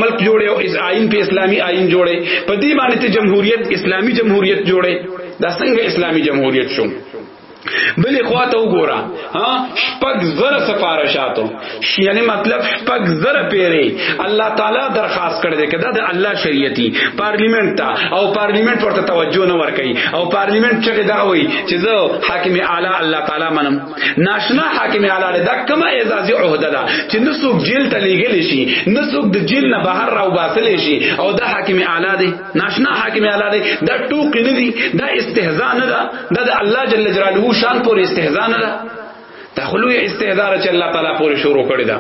ملک جوړي او آئین په اسلامي آئین جوړي په دې باندې ته جمهوریت اسلامي جمهوریت جوړي دا څنګه اسلامی جمهوریت شو بلې خوا ته وګوره ها شپږ زره سفارشاتو یعنی مطلب شپږ زره پیری الله تعالی درخواست کړی دی کدا د الله شریعتي پارلیمنت ته او پارلیمنت ورته توجه نه ورکړي او پارلیمنت چې دا وایي چې زه حاکم اعلی الله تعالی منم ناشنا حاکم اعلی دا کومه اعزازي عہده ده چې نه څوک جیل ته لیږل شي نه څوک د جیل نه بهر راوباسل شي او دا حاکم اعلی دی ناشنا حاکم اعلی دی دا ټوک نه دی دا استهزاء نه ده دا د الله جل جلاله شان پورې استهزاء نه ده دا خلوی استهزاء چې الله تعالی پورې شروع کړی دا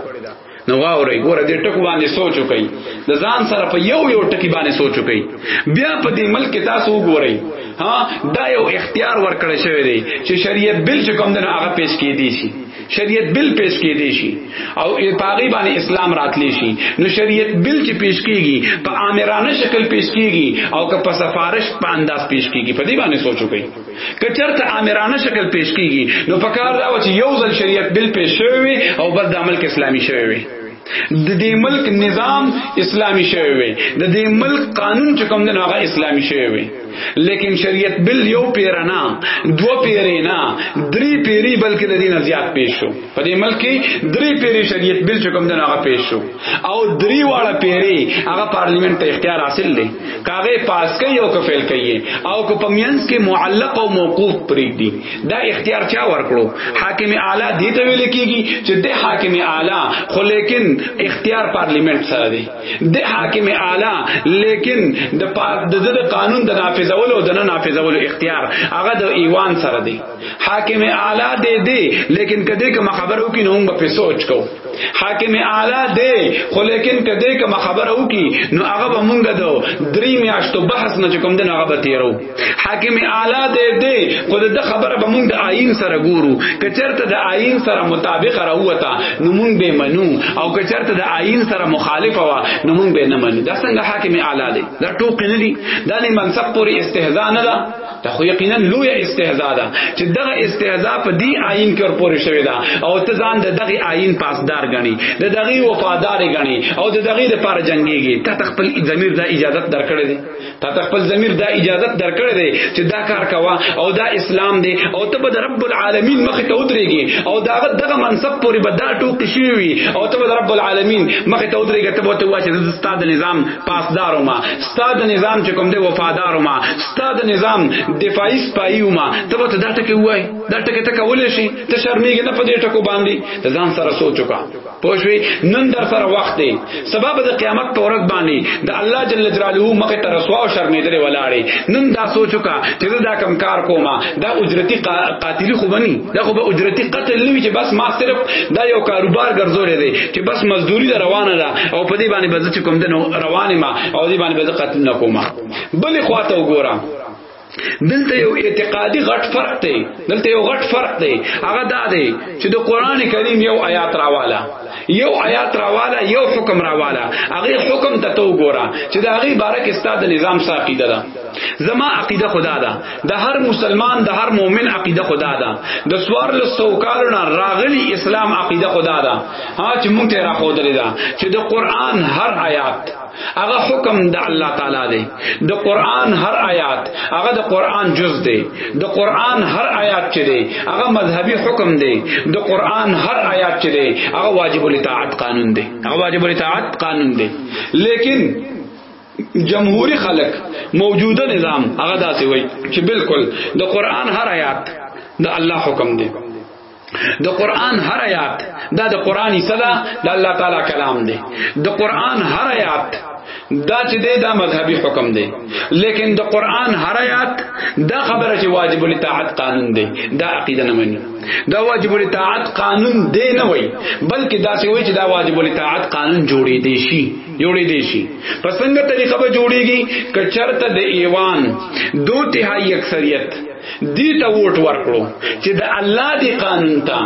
نو واوري ګوره دې ټکو باندې سوچ وکړي د ځان سره په یو یو ټکی باندې سوچ وکړي بیا په دې ملک تاسو وګورئ ها دا یو اختیار ورکړی شوی دی چې شریعت بل چې کوم دنه هغه پیش کیدی شي شریعت بل پیش کې دی شي او پاغي باندې اسلام راتلی شي نو شریعت بل چې پیش کیږي په آمرانه شکل پیش کیږي او که په سفارش په انداز پیش کیږي په دې باندې سوچو کوي که چرته آمرانه شکل پیش کیږي نو پکار دا و چې یو ځل شریعت بل پیش شوی او بل د عمل کې اسلامي شوی وي د دې ملک نظام اسلامی شوی وي د دې ملک قانون چې کوم دی هغه اسلامی شوی وي لیکن شریعت بل یو پیر نه دو پیر نه درې پیری بلکې د دین زیات پیش شو په دې ملک کې درې پیری شریعت بل چې کوم دی هغه پیش شو او درې واړه پیری هغه پارلیمنت ته اختیار حاصل لې کاغه پاس کوي او کفیل کوي او کو پمینس کې معلق او موقوف پرې دي دا اختیار چا ورکړو حاکم اعلی دې ته ویل کیږي چې د حاکم اعلی خو لیکن اختیار پارلیمنت سره دی د حاکم اعلی لیکن د د قانون د نافذولو د نه نافذولو اختیار هغه د ایوان سره دی حاکم اعلی دې دی لیکن کدی کوم خبرو کې نوم په سوچ کو حاکم اعلی دی خو لیکن کدی کوم خبرو کې نو هغه به مونږ دو درې میاشتو بحث نه کوم د هغه به تیرو حاکم اعلی دې دې خو د خبره به مونږ د آئین سره ګورو کچرته د آئین سره مطابق راوته نو مونږ به منو او کچرته د آئین سره مخالف وا نو مونږ به نه منو دا څنګه حاکم اعلی دې دا ټوک نه دي دا نه منصب پوری استهزاء نه ده دا خو یقینا لوی استهزاء ده چې دغه استهزاء په دې آئین کې ورپورې شوی ده او ته ځان د دغه آئین پاسدار غني د دغه وفادار غني او د دغه لپاره جنگيږي ته خپل ضمیر دا اجازه درکړې تا ته خپل ضمیر دا اجازه درکړې دی چې دا کار کوا او دا اسلام دی او ته به رب العالمین مخ ته ودرېږي او دا دغه منصب پورې به دا ټوک شي وي او ته به رب العالمین مخ ته ودرېږي ته به ته وایې چې ستاد نظام پاسدار ما ستاد نظام چې کوم دی وفادار ما ستاد نظام دفاعي سپایي ما ته به دا ټکی وایې دا ټکی ته کولې شي ته شرمېږي نه په دې ټکو باندې ځان سره سوچ وکړه پوښوي نن در سره وخت دی سبب د قیامت پر ورځ باندې د الله جل جلاله مخ ته رسوا او شرمېدل ولاړې نن دا سوچو کا چې دا کم کار کومه دا اجرتی قاتل خو بني دا خو به اجرتی قتل نه وي چې بس ما صرف دا یو کاروبار ګرځولې دی چې بس مزدوري ده روانه ده او په دې باندې بزچ کوم د روانه ما او دې باندې بز قتل نه کومه بلې خواته وګورم دلته یو اعتقادي غټ فرق دی دلته یو غټ فرق دی هغه دا دی چې د قران کریم یو آیات راواله یو آیات راواله یو حکم راواله هغه حکم ته تو ګوره چې دا هغه بارک استاد نظام ساقی ده زما عقیده خدا ده د هر مسلمان د هر مؤمن عقیده خدا ده د سوار له سوکارونه راغلی اسلام عقیده خدا ده ها چې مونږ ته راخودلې ده چې د قران هر آیات هغه حکم د الله تعالی دی د قران هر آیات هغه د قران جز دی د قران هر آیات چې دی هغه مذهبي حکم دی د قران هر آیات چې دی هغه واجب الاطاعت قانون دی هغه واجب الاطاعت قانون دی لیکن جمهوری خلق موجوده نظام هغه داسې وای چې بالکل د قران هر آیات د الله حکم دی د قران هر آیات دا د قران صدا د الله تعالی کلام دی د قران هر آیات دا چې دی دا مذهبي حکم دی لیکن د قران هر آیات دا خبره چې واجب الاطاعت قانون دی دا عقیده نه مني دا واجب الاطاعت قانون دی نه وای بلکې دا چې وای چې دا واجب الاطاعت قانون جوړې دی شي جوړې دی شي په څنګه طریقه به جوړیږي کچرته د ایوان دو تهایی اکثریت دی ته ووټ ورکړو چې د الله دی قانون ته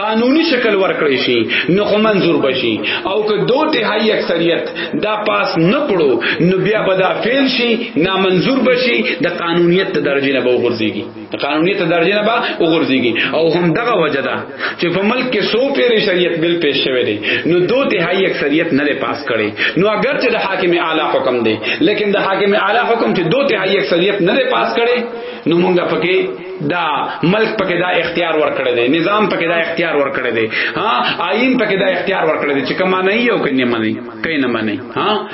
قانوني شکل ورکړی شي نو خو منظور بشي او که دو تهایی اکثریت دا پاس نکړو نو بیا به دا فیل شي نامنظور بشي د قانونیت درجه نه به وګرځيږي قانونیت درجه نه به وګرځيږي او هم دغه وجه ده چې په ملک کې سو پیری شریعت بل پیش شوی دی نو دو تهایی اکثریت نه پاس کړي نو اگر چې د حاکم اعلی حکم دی لیکن د حاکم اعلی حکم چې دو تهایی اکثریت نه پاس کړي نو مونږه پکې دا ملک پکې دا اختیار ورکړی دی نظام پکې دا اختیار ورکړی دی ها آئین پکې دا اختیار ورکړی دی چې کما نه یو کنه منی کای نه منی ها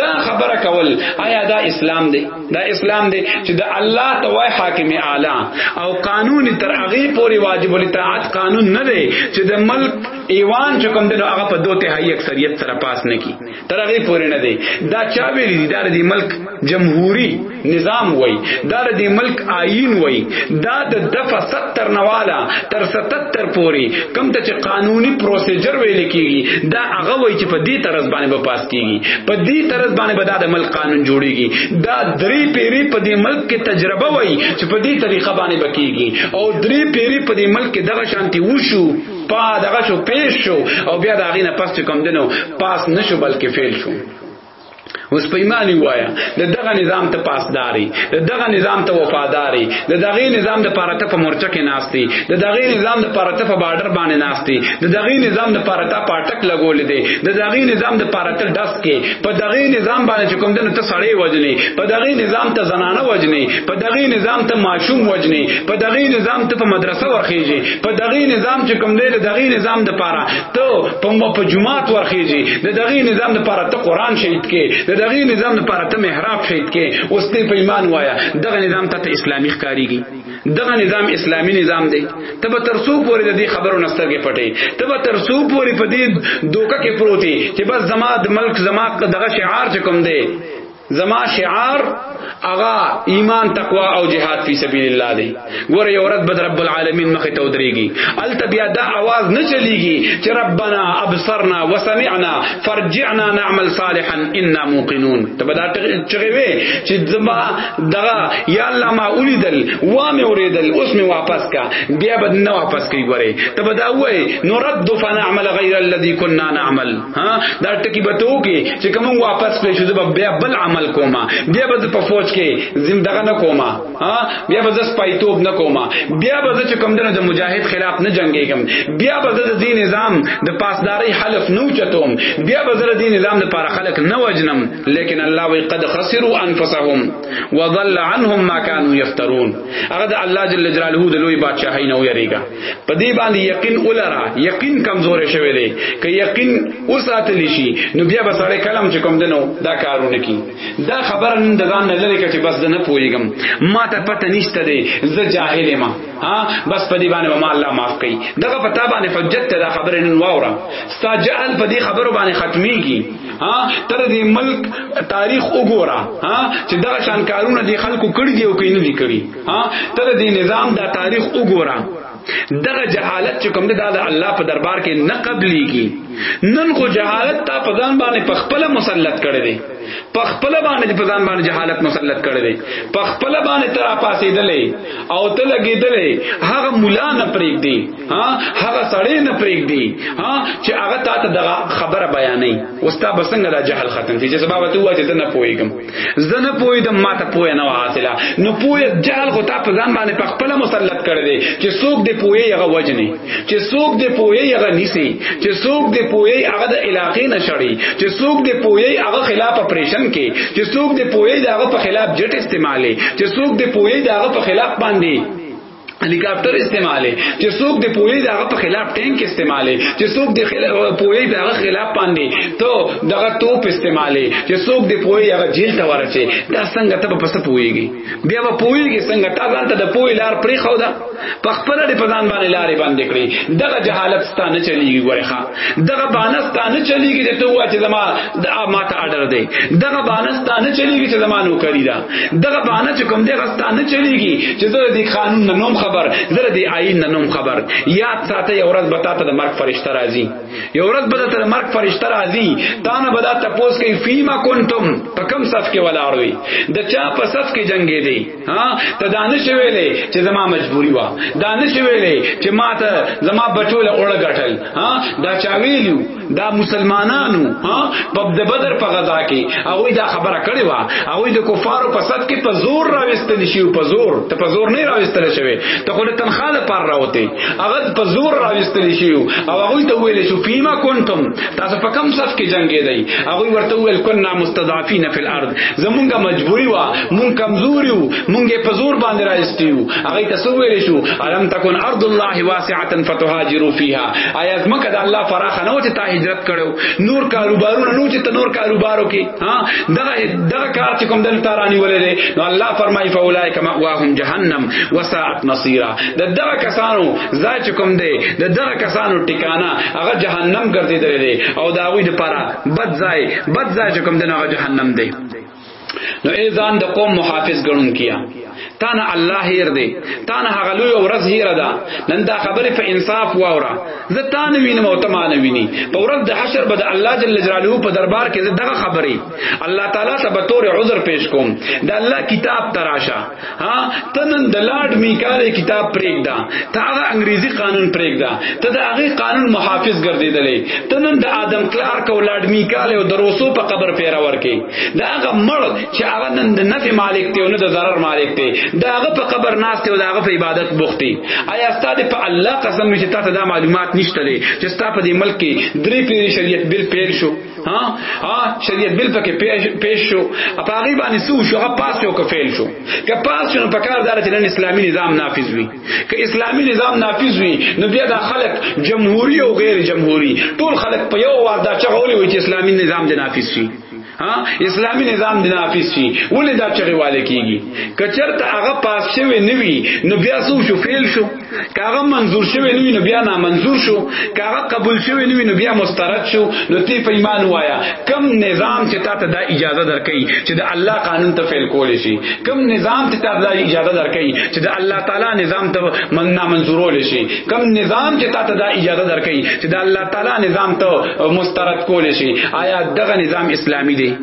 دا خبره کول آیا دا اسلام دی دا اسلام دی چې دا الله توای حاکم اعلی او قانون تر هغه پوری واجب الاطاعت قانون نه دی چې د ملک ایوان چې کوم دی هغه په دوه تهایی اکثریت سره پاس نه کی تر هغه پوری نه دی دا چا ویلی دا د ملک جمهوری نظام وای دا د ملک آئین وای دا د دفعه 70 نواله تر 77 پوري کم ته چې قانوني پروسیجر ویل کیږي دا هغه وای چې په دې طرز باندې به پاس کیږي په دې طرز باندې به دا د ملک قانون جوړیږي دا درې پیری په دې ملک کې تجربه وای چې په دې طریقه باندې بکیږي او درې پیری په دې ملک کې دغه شانتي وشو پا دغه شو پیش شو او بیا دا غینه پس کوم دنو پاس نشو بلکې فیل شو اوس په ایمان وایا د دغه نظام ته پاسداري د دغه نظام ته وفاداري د دغه نظام د پارته په مورچه کې ناشتي د دغه نظام د پارته په بارډر باندې ناشتي د دغه نظام د پارته پاټک لګول دي د دغه نظام د پارته دس کې په دغه نظام باندې چې کوم دنه ته سړې وجني په دغه نظام ته زنانه وجني په دغه نظام ته ماشوم وجني په دغه نظام ته په مدرسه ورخیږي په دغه نظام چې کوم دی د دغه نظام د پاره ته په مو په جمعات ورخیږي د دغه نظام لپاره ته قران شهید کې د دغه نظام لپاره ته محراب شهید کې اوس ته په ایمان وایا دغه نظام ته اسلامي ښکاریږي دغه نظام اسلامي نظام دی ته به ترسو پورې د دې خبرو نسترګې پټې ته به ترسو پورې په دې دوکه کې پروتي چې بس زما د ملک زما دغه شعار چې کوم دی زما شعار اغا ایمان تقوا او جهاد فی سبیل الله دی ګور یو رد بد رب العالمین مخ ته ودریږي ال تبیا دا आवाज نه چلیږي چې ربنا ابصرنا وسمعنا فرجعنا نعمل صالحا انا موقنون ته بدا چغه وی چې زما دغه یا الله ما اولیدل وا مې اوریدل اوس مې واپس کا بیا بد نه واپس کی ګورې ته بدا وای نو رد فنعمل غیر الذي كنا نعمل ها دا ټکی به ته وکي چې کوم واپس پې شو زه بیا بل عمل کوما بیا به په فوج کې زم دغه نه کوما ها بیا به زس پایتوب نه کوما بیا به چې کوم دنه د مجاهد خلاف نه جنگيږم بیا به د دین نظام د پاسداري حلف نو چتوم بیا به د دین نظام د پر خلق نه وجنم لیکن الله وی قد خسروا انفسهم وضل عنهم ما كانوا يفترون هغه د الله جل جلاله د لوی بادشاہي نه ویریږي په دې باندې یقین ولرا یقین کمزور شوی دی که یقین وساتل شي نو بیا به سړی کلم چې کوم دنو دا کارونه کی دا خبره نن د ځان نه لري چې بس د نه پويګم ما ته پته نشته دی زه جاهل ما ها بس په دې باندې ما الله معاف کړي دغه پتا باندې حجت ته دا خبره نن واورم ستا جهل په دې خبرو باندې ختميږي ها تر دې ملک تاریخ وګوره ها چې دغه شان کارونه دي خلکو کړی دی او کینې دي کړی ها ته د دې نظام دا تاریخ وګوره دغه جهالت چې کوم دا د الله په دربار کې نه قبليږي نن خو جهالت تا په ځان باندې په خپل مسلط کړی دی په خپل باندې په ځان باندې جهالت مسلط کړی دی په خپل باندې تر پاسې دلې او ته لګېدلې هغه مولا نه پرېګ دی ها هغه سړی نه پرېګ دی ها چې هغه تا ته دغه خبره بیانې وستا بسنګ دا جهل ختم شي چې سبب ته وایي ته نه پويګم زه نه پوی د ماته پوی نه حاصله نو پوی جهل خو تا په ځان باندې په خپل مسلط کړی دی چې څوک دې پوی هغه وجني چې څوک دې پوی هغه نیسی چې څوک دې پوی هغه د علاقې نه شړی چې څوک دې پوی هغه خلاف اپریشن کې چې څوک دې پوی هغه په خلاف جټ استعمالي چې څوک دې پوی هغه په خلاف باندې هلیکاپټر استعمالي چې څوک د پوهې دغه په خلاف ټانک استعمالي چې څوک د پوهې دغه خلاف باندې ته دغه توپ استعمالي چې څوک د پوهې هغه جیل ته ورچي دا څنګه ته په څه پوهېږي بیا به پوهېږي څنګه تا ځان ته د پوهې لار پرې خو دا په خپل د پدان باندې لارې باندې کړې دغه جهالت ستانه چلیږي ګورې دغه بانس تا نه چلیږي چې ته وا چې زما د ما ته اډر دی دغه بانس تا نه چلیږي چې زما نو کړی دا دغه بانس چې کوم دی غستا نه چلیږي چې زه د قانون نه نوم خبر زه د آئین نه نوم خبر یاد ساته یو ورځ بتا ته د مرګ فرشته راځي یو ورځ به ته د مرګ فرشته راځي تا نه بدا تپوس کوي فیما کنتم په کوم صف کې ولاړ وي د چا په صف کې جنگې دی ها ته دا نشي ویلې چې زما مجبوری وا دا نشي ویلې چې ما ته زما بچو له اوړه غټل ها دا چا ویلو دا مسلمانانو ها په د بدر په غزا کې هغه دا خبره کړې وا هغه د کفارو په صد کې په زور راوستل شي په زور ته په زور نه راوستل شوی ته خو د تنخواه لپاره راوته هغه په زور راوستل شي او هغه ته ویل شو فیما کنتم تاسو په کوم صف کې جنگې دی هغه ورته ویل کنا مستضعفین فی زمونږه مجبوری وا مونږ کمزوري وو مونږه په زور باندې راځتیو هغه تاسو ویل شو الم تکون ارض الله واسعه فتهاجروا فيها آیا زمکه د الله فراخ نه وته ته هجرت کړو نور کاروبارونه نو چې ته نور کاروبارو کې ها دغه دغه کار چې کوم دلته رانی ولې نو الله فرمای فاولائک مأواهم جهنم وساعت مصيرا د دغه کسانو ځای چې کوم دی د دغه کسانو ټکانه هغه جهنم ګرځیدل دی او دا غوی د پاره بد ځای بد ځای چې کوم دغه جهنم دی نو ای ځان د قوم محافظ ګڼون کیا تا نه الله هیر دی تا نه هغه لوی ورځ هیر ده نن دا خبره په انصاف واوره زه تا نه وینم او ته ما نه ویني په ورځ د حشر به د الله جل جلاله په دربار کې دغه خبره الله تعالی ته به تور عذر پیش کوم د الله کتاب تراشه ها ته نن د لارډ میکالې کتاب پرېږده ته هغه انګریزي قانون پرېږده ته د هغه قانون محافظ ګرځېدلې ته نن د آدم کلارک او لارډ میکالې او د روسو په قبر پیرا ورکې دا هغه مړ چې هغه نن د نفع مالک دی او نه د ضرر مالک دی دا هغه په قبر ناس دی او دا هغه په عبادت بوختي آیا ستاسو په الله قسم چې تاسو دا معلومات نشته لري چې تاسو په دې ملک کې درې پیری شریعت بل پیل شو ها ها شریعت بل پکې پیش پیش شو په هغه باندې سو شو هغه پاس یو کفیل شو که پاس شنو په کار دار چې نن اسلامي نظام نافذ وي که اسلامي نظام نافذ وي نو بیا د خلک جمهوریت او غیر جمهوریت ټول خلک په یو وار دا چغولي وي چې اسلامي نظام د نافذ شي ها اسلامي نظام د نافذ شي ولې دا چغواله کیږي کچرته هغه پاس شوی نوي نو بیا سو شو فیل شو کاغه منظور شوی نو نو بیا نامنظور شو کاغه قبول شوی نو نو بیا مسترد شو نو تی په ایمان وایا کم نظام چې تاسو دا اجازه درکې چې د الله قانون ته فعل کول شي کم نظام چې تاسو دا اجازه درکې چې د الله تعالی نظام ته من نامنظورول شي کم نظام چې تاسو دا اجازه درکې چې د الله تعالی نظام ته مسترد کول شي آیا دغه نظام اسلامي دی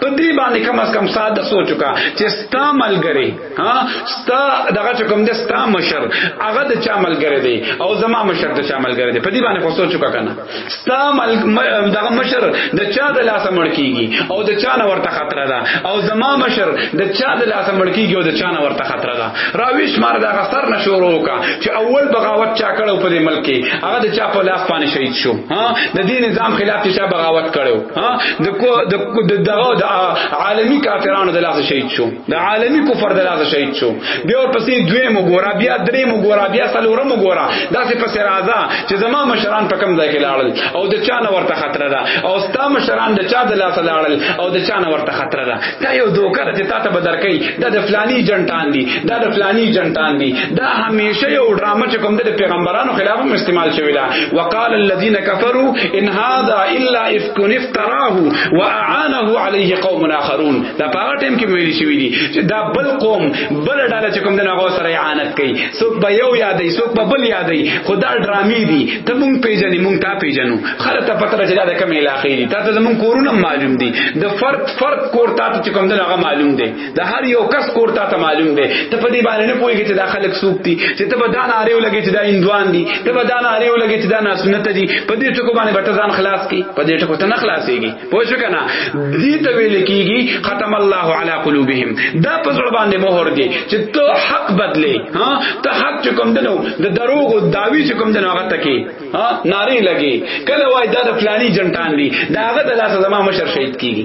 په دې باندې کم از کم ساده سوچ وکا چې ستا ملګری ها ستا دغه چې کوم دې ستا مشر هغه د چا ملګری دی او زما مشر د چا ملګری دی په دې باندې خو سوچ وکا کنه ستا مل دغه مشر د چا د لاس مړ کیږي او د چا نه ورته خطر ده او زما مشر د چا د لاس مړ کیږي او د چا نه ورته خطر ده راویش مار دغه سر نه شروع وکا چې اول بغاوت چا کړو په دې ملک هغه د چا په لاس باندې شهید شو ها د دې نظام خلاف چې چا بغاوت کړو ها د د دغه د عالمی کافرانو د لاسه شهید شو د عالمی کفر د لاسه شهید شو بیا ورپسې دوی مو ګورا بیا درې مو ګورا بیا څلور مو ګورا داسې پسې راځه چې زما مشران په کم ځای کې لاړل او د چا نه ورته خطر ده او ستا مشران د چا د لاسه لاړل او د چا نه ورته خطر ده دا یو دوکه ده چې تا ته بدر کوي دا د فلانی جنټان دي دا د فلانی جنټان دي دا همیشه یو ډرامه چې کوم د پیغمبرانو خلاف استعمال شوی دا وقال الذين كفروا ان هذا الا افك افتراه واعانه عليه قوم اخرون دا په هغه ټیم کې ویل شوی دی چې دا بل قوم بل ډله چې کوم د هغه سره اعانت کوي څوک به یو یادې څوک به بل یادې خدا ډرامې دي ته مونږ پیژنې مونږ تا پیژنو خره ته پته راځي دا کوم علاقې دي تا ته زمونږ کورونه معلوم دي د فرد فرد کور تا ته کوم د هغه معلوم دي د هر یو کس کور تا ته معلوم دی ته په دې باندې نه پوهیږي چې دا خلک سوق دي چې ته به دا ناره ولګي چې دا اندوان دي ته به دا ناره ولګي چې دا ناسنت دي په دې ټکو باندې به ځان خلاص کی په دې ټکو ته نه خلاصيږي پوه شو کنه دې ته ویل کیږي ختم الله علی قلوبهم دا په ځړ باندې مهر دی چې ته حق بدلی ها ته حق چې کوم دنو د دروغ او داوی چې کوم دنو هغه تکي ها ناره لګي کله وای دا د فلانی جنټان دي دا هغه د لاس زما مشر شهید کیږي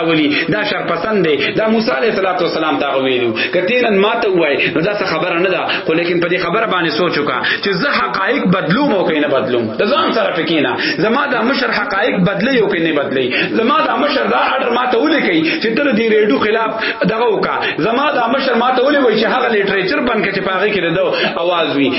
اولی دا شر پسند دی دا موسی علیه الصلاۃ والسلام دا ویلو کته نن ماته وای نو دا څه خبره نه ده خو لیکن په دې خبره باندې سوچ وکا چې زه حقایق بدلوم او کینه بدلوم د ځان سره پکینا زما دا مشر حقایق بدلی او کینه بدلی زما دا مشر دا اډر ماته ولې کوي چې تر دې ریډو خلاف دغه وکا زما دا مشر ماته ولې وای چې هغه لیټریچر بن کې چې پاغه کې ده اواز وی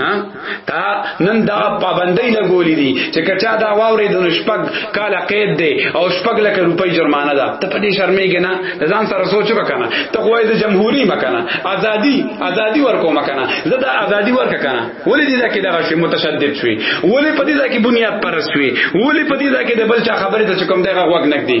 ها تا نن دا پابندۍ لګولې دي چې کچا دا واورې د شپږ کال قید دی او شپږ لک روپۍ جرمانه ده ته په دې شرمېږې نه ځان سره سوچ وکنه ته خو د جمهوریت مکنه ازادي ازادي ورکو مکنه زه دا ازادي ورک کنه ولې دې ځکه دا شی متشدد شوی ولې په دې ځکه بنیاد پرست شوی ولې په دې ځکه د بل چا خبره ته کوم دغه وګ نګدي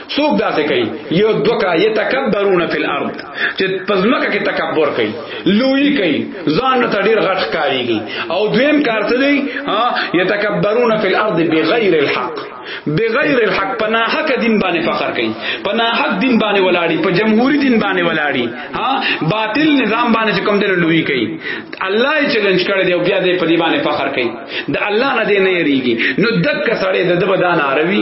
څوک داسې کوي یو دوکا یتکبرون فی الارض چې پزماکه کې تکبر کوي لوی کوي ځان ته ډیر غټ ښکاریږي او دویم کار څه دی ها یتکبرون فی الارض بغیر الحق بغیر الحق پنا حق دین باندې فخر کوي پنا حق دین باندې ولاړی په جمهوریت دین باندې ولاړی ها باطل نظام باندې کوم دین لوی کوي الله یې چیلنج کړی دی او بیا دې په دې باندې فخر کوي د الله نه دې نه یریږي نو دک سړی د دبدان عربي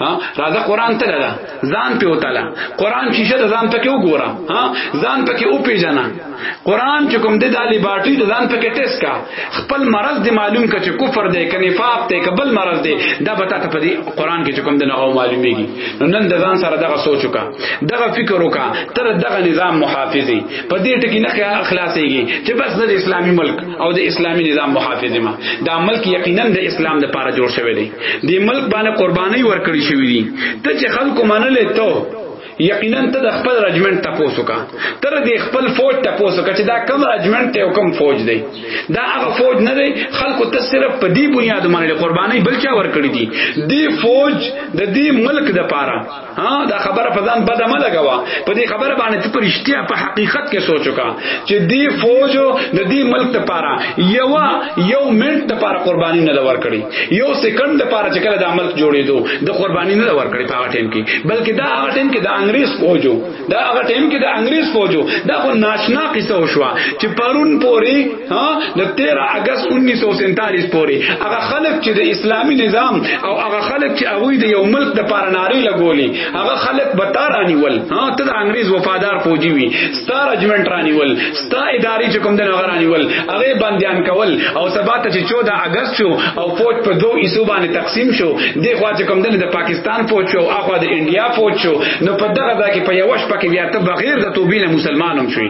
ها راځه قران ته راځه ځان په وتاله قران شیشه د ځان پکې وګوره ها ځان پکې او پیژنه قران چې کوم د دالي باټي د ځان پکې ټیسټ کا خپل مرض دی معلوم کا چې کفر دی کني نفاق دی کبل مرض دی دا به تاسو په دې قران کې چې کوم د نه معلومیږي نو نن د ځان سره دغه سوچ وکا دغه فکر وکا تر دغه نظام محافظي په دې ټکی نه خلاصيږي چې بس د اسلامي ملک او د اسلامي نظام محافظ ما دا ملک یقینا د اسلام د پاره جوړ شوی دی د ملک باندې قرباني ورکړي شوې دي ته چې خلکو منلې ته یقینا ته د خپل رجمنټ تاسو کا تر دې خپل فوج تاسو کا چې دا کم رجمنټ ته کم فوج دی دا هغه فوج نه دی خلکو ته صرف په دې بنیاد باندې قرباني بلچا ور کړی دي دی فوج د دې ملک د پاره ها دا خبره په ځان بده مه لګوا په دې خبره باندې ته پرشتیا په حقیقت کې سوچ وکا چې دې فوج د دې ملک لپاره یو یو منټ لپاره قرباني نه لور کړی یو سکند لپاره چې کله دا ملک جوړېدو د قرباني نه لور کړی په هغه ټیم کې بلکې دا هغه ټیم کې د انګريز فوج دا هغه ټیم کې د انګريز فوج دا خو ناشنا قصه وشوه چې پرون پوري ها د 13 اگست 1947 پورې هغه خلک چې د اسلامي نظام او هغه خلک چې هغه د یو ملک د پاره ناری لګولې هغه خلک به تارانی ول ها ته د انګريز وفادار فوجي وي ستار اجمنټ رانی ول ستا اداري چې کوم د نغرانی ول هغه باندېان کول او سبا ته چې 14 اگست شو او فوج په دوه ایسو باندې تقسیم شو د خوا چې کوم د پاکستان فوج شو اخوا د انډیا فوج شو نو په دغه ځای کې په یوش پکې بیا ته بغیر د توبې نه مسلمانم شوی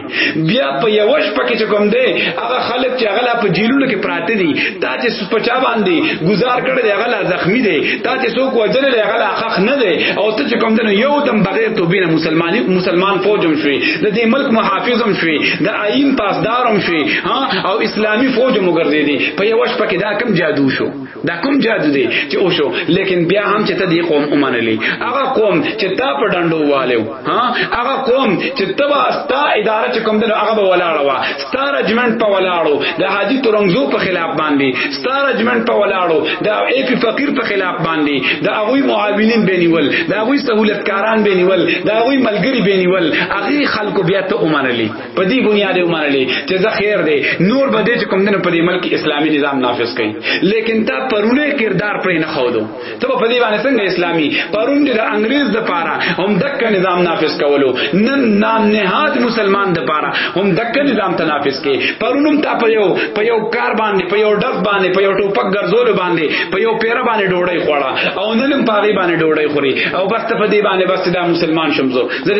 بیا په یو شپه کې کوم دی هغه خلک چې هغه په جیلونو کې پراته دي دا چې سپچا باندې گزار کړي دی هغه زخمی دی دا چې څوک وجل دی هغه حق نه دی او ته چې کوم دی یو دم بغیر توبې نه مسلمانې مسلمان فوجم شوي د دې ملک محافظم شوي د آئین پاسدارم شوي ها او اسلامی فوج مګرځي دي په یو شپه کې دا کم جادو شو دا کوم جادو دی چې او شو لیکن بیا هم چې ته دی قوم اومنلی هغه قوم چې تا په ډندو والو ها هغه قوم چې تبا ستا اداره چې کوم دنو هغه به ولاړه وا ستا رجمنټ په ولاړو د حاجی ترنګزو په خلاف باندې ستا رجمنټ په ولاړو د اې پی فقیر په خلاف باندې د هغه معاونین بنیول د هغه سہولتکاران بنیول د هغه ملګری بنیول هغه خلکو بیا ته اومنلی په دې بنیاد ومنلې چې زه خیر دی نور به دې چې کوم دنه په دې ملک اسلامي نظام نافذ کړي لیکن تا پرونه کردار پرې نه خودو ته په دې باندې څنګه اسلامي پرون د انګريز د پاره هم دک نظام نافذ کولو نن نام نهاد مسلمان د پاره هم دک نظام ته نافذ کړي پرونم تا په یو په یو کار باندې په یو ډز باندې په یو ټوپک ګرځول باندې په یو پیر باندې ډوړی خوړه او نن په باندې ډوړی خوري او بس ته په دې باندې بس دا مسلمان شمزو زه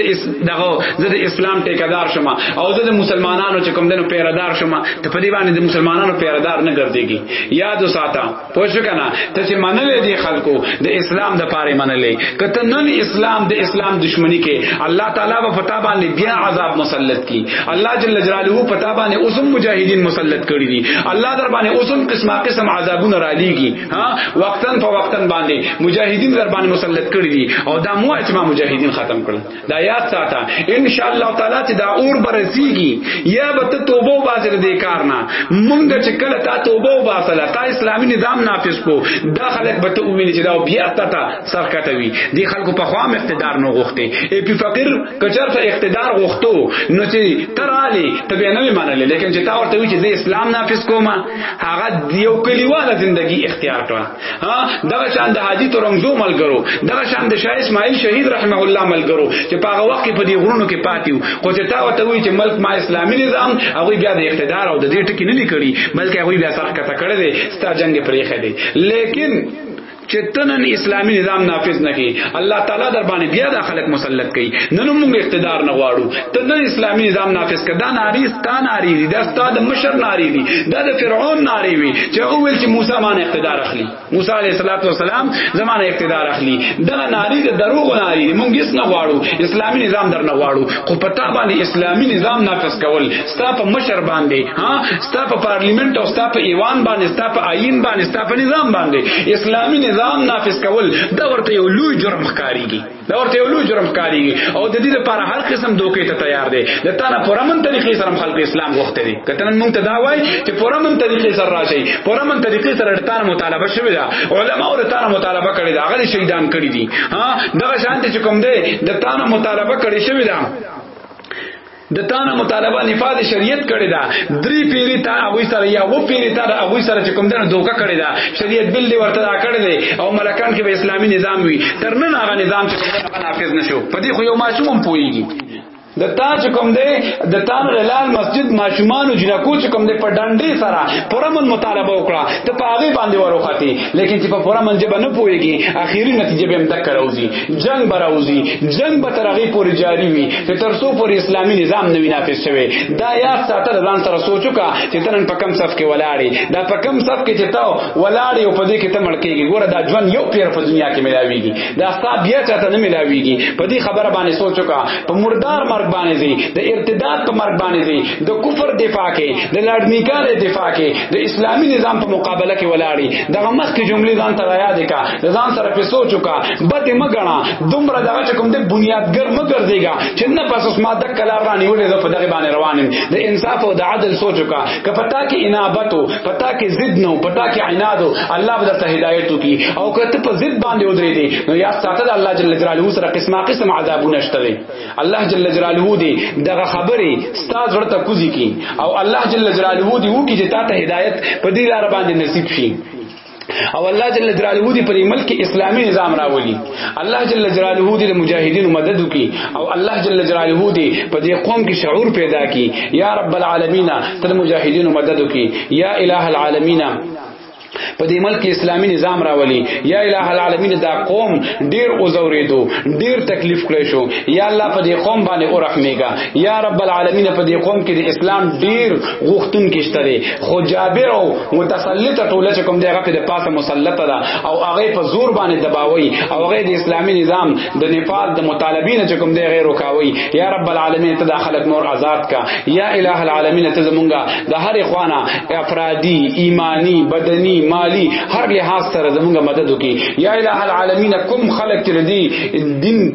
دغه زه د اسلام ټیکدار شوم او زه د مسلمانانو چې کوم دنو پیردار شوم ته په دې باندې د مسلمانانو پیردار نه ګرځيږي یاد وساته پوه شو کنه ته چې منلې دي خلکو د اسلام د پاره منلې کته نن اسلام د اسلام دشمنی کې الله تعالی په پتا باندې بیا عذاب مسلط کی الله جل جلاله پتا باندې اوسم مجاهدین مسلط کړی دي الله در باندې اوسم قسمه قسم عذابونه را لېږي ها وقتن په وقتن باندې مجاهدین در باندې مسلط کړی دي او دا مو چې ما مجاهدین ختم کړل دا یاد ساته ان شاء الله تعالی چې دا اور برسیږي یا به ته توبه وباسې دې کار نه مونږ چې کله تا توبه وباسله تا اسلامي نظام نافذ کو دا خلک به ته وویني چې دا بیا تا ته سر کټوي دي خلکو په خوا اقتدار نه غوښته ای پی فقیر کچرته اقتدار غوښتو نو چې ترالی ته به نه منلې لیکن چې تا ورته وی چې اسلام نافذ کومه هغه یو کلیواله زندگی اختیار کړه ها دغه شان د حاجی ترنګزو ملګرو دغه شان د شاه اسماعیل شهید رحمه الله ملګرو چې په هغه وخت کې په دې غرونو کې پاتې وو خو چې تا وته وی چې ملک ما اسلامي نظام هغه بیا د اقتدار او د دې ټکی نه لیکړي بلکې هغه بیا سره کته کړی دی ستا جنگ پرې خې دی لیکن چې تنن اسلامی نظام نافذ نه کی الله تعالی در باندې بیا د خلک مسلط کړي نن موږ اقتدار نه غواړو تنن اسلامی نظام نافذ کړه دا ناری ستا ناری دی دا ستا د مشر ناری دی دا د فرعون ناری وی چې او ویل چې موسی باندې اقتدار اخلي موسی علیه السلام زمانه اقتدار اخلي دا ناری د دروغ ناری دی موږ هیڅ نه غواړو اسلامی نظام در نه غواړو خو پتا باندې اسلامی نظام نافذ کول ستا په مشر باندې ها ستا په پارلیمنت او ستا په ایوان باندې ستا په آئین باندې ستا په نظام باندې اسلامی نظام نافذ کول دا ورته یو لوی جرم ښکاریږي دا ورته یو لوی جرم ښکاریږي او د دې لپاره هر قسم دوکې ته تیار دی د تانه پرمن طریقې سره خلک اسلام غوښته دي کته نن مونږ ته دا وای چې پرمن طریقې سره راشي پرمن طریقې سره د تانه مطالبه شوی دا علما او د تانه مطالبه کړی دا غلي شهیدان کړی دي ها دغه شانته چې کوم دی د تانه مطالبه کړی شوی دا د تانه مطالبه نفاذ شریعت کړی دا درې پیری تا هغه سره یا و پیری تا د هغه سره چې کوم دنه دوکه کړی دا شریعت بل دی ورته دا کړی دی او ملکان کې به اسلامي نظام وي تر نن هغه نظام چې هغه نافذ نشو په دې خو یو معصوم پويږي د تا چې کوم دی د تان غلال مسجد ماشومان او جنکو چې کوم دی په ډنډې سره پرمن مطالبه وکړه ته په هغه باندې وروختی لیکن چې په پرمن جبه نه پويږي اخیری نتیجه به هم تک راوځي جنگ براوزی جنگ به تر هغه پورې جاری وي چې تر څو پر اسلامي نظام نه وینافې شوی دا یاد ساته ځان سره سوچو کا چې تنن په کم صف کې ولاړې دا په کم صف کې چې تا ولاړې او په دې کې ته مړ کېږي ګوره دا ژوند یو پیر په دنیا کې ملاويږي دا ستا بیا چاته نه ملاويږي په دې خبره باندې سوچو کا په مردار مرګ باندې زی د ارتداد په مرګ باندې زی د کفر دفاع کې د لاډمیکال دفاع کې د اسلامي نظام په مقابله کې ولاړې دغه مخ کې جملې ځان ته یاد کا ځان سره په سوچو کا بده مګنا دومره دغه چې کوم د بنیادګر مګر دیګا چې نه پس اوس ما د کلار رانی ولې زه په دغه باندې روانم د انصاف او د عدل سوچو کا که پتا کې انابت او پتا کې ضد نو پتا کې عناد الله به درته هدایت کی او که ته په ضد باندې ودرې دي نو یا ساته د الله جل جلاله سره قسمه قسم عذابونه شته دي الله جل جلاله دی دغه خبره ستاسو ورته کوزي کی او الله جل جلاله دی وو کی چې تا ته هدایت په دې لار باندې نصیب شي او الله جل جلاله دې پر ملک اسلامي نظام راولي الله جل جلاله دې د مجاهدینو مدد وکړي او الله جل جلاله دې په دې قوم کې شعور پیدا کړي یا رب العالمین ته د مجاهدینو مدد وکړي یا الہ العالمین په دې ملک اسلامي نظام راولي یا الہ العالمین دا قوم ډیر اوزوریدو ډیر تکلیف کړی شو یا الله په دې قوم باندې اورحمېګا یا رب العالمین په دې قوم کې د اسلام ډیر غوښتون کې شته دی خو جابر او متسلط ټوله چې کوم دی هغه په پاسه مسلط ده او هغه په زور باندې دباوي او هغه د اسلامي نظام د نفاذ د مطالبین چې کوم دی غیر وکاوي یا رب العالمین ته د خلق نور آزاد کا یا الہ العالمین ته زمونږه د هر خوانه افرادی ایمانی بدنی مالی هر لحاظ سره زمونږه مدد وکي یا الہ العالمین کوم خلق چې دی دین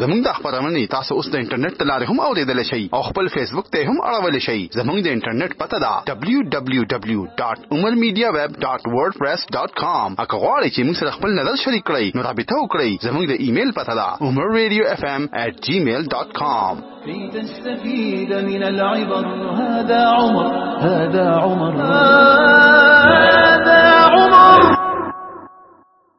زموږ دا خپرونې تاسو اوس د انټرنیټ له لارې هم اورېدلی شئ او خپل فیسبوک ته یې هم اړولی شئ. زموږ د انټرنیټ پته ده www.umarmediaweb.wordpress.com که غواړئ چې موږ سره خپل نظر شریک کړئ نو رابطه وکړئ. زموږ د ایمیل پته ده umarradiofm@gmail.com لتستفيد من العبر هذا عمر هذا عمر هذا عمر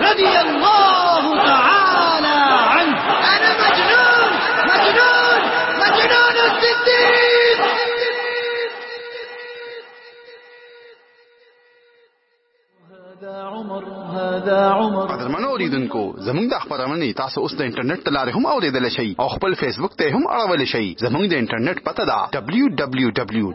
رضی الله تعالی عنه انا مجنون مجنون مجنون الصدیق قدرمن اوریدونکو زموږ د خبرونه تاسو اوس د انټرنیټ تلارې هم اوریدل شئ او خپل فیسبوک ته هم اړول شئ زموږ د انټرنیټ پته دا www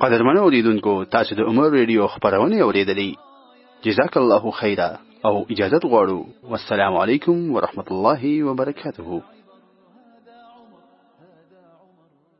قدرمن اوریدونکو تاسو د عمر ریډیو خبرونه اوریدلې جزاک الله خیرا او اجازه غواړو والسلام علیکم ورحمت الله وبرکاته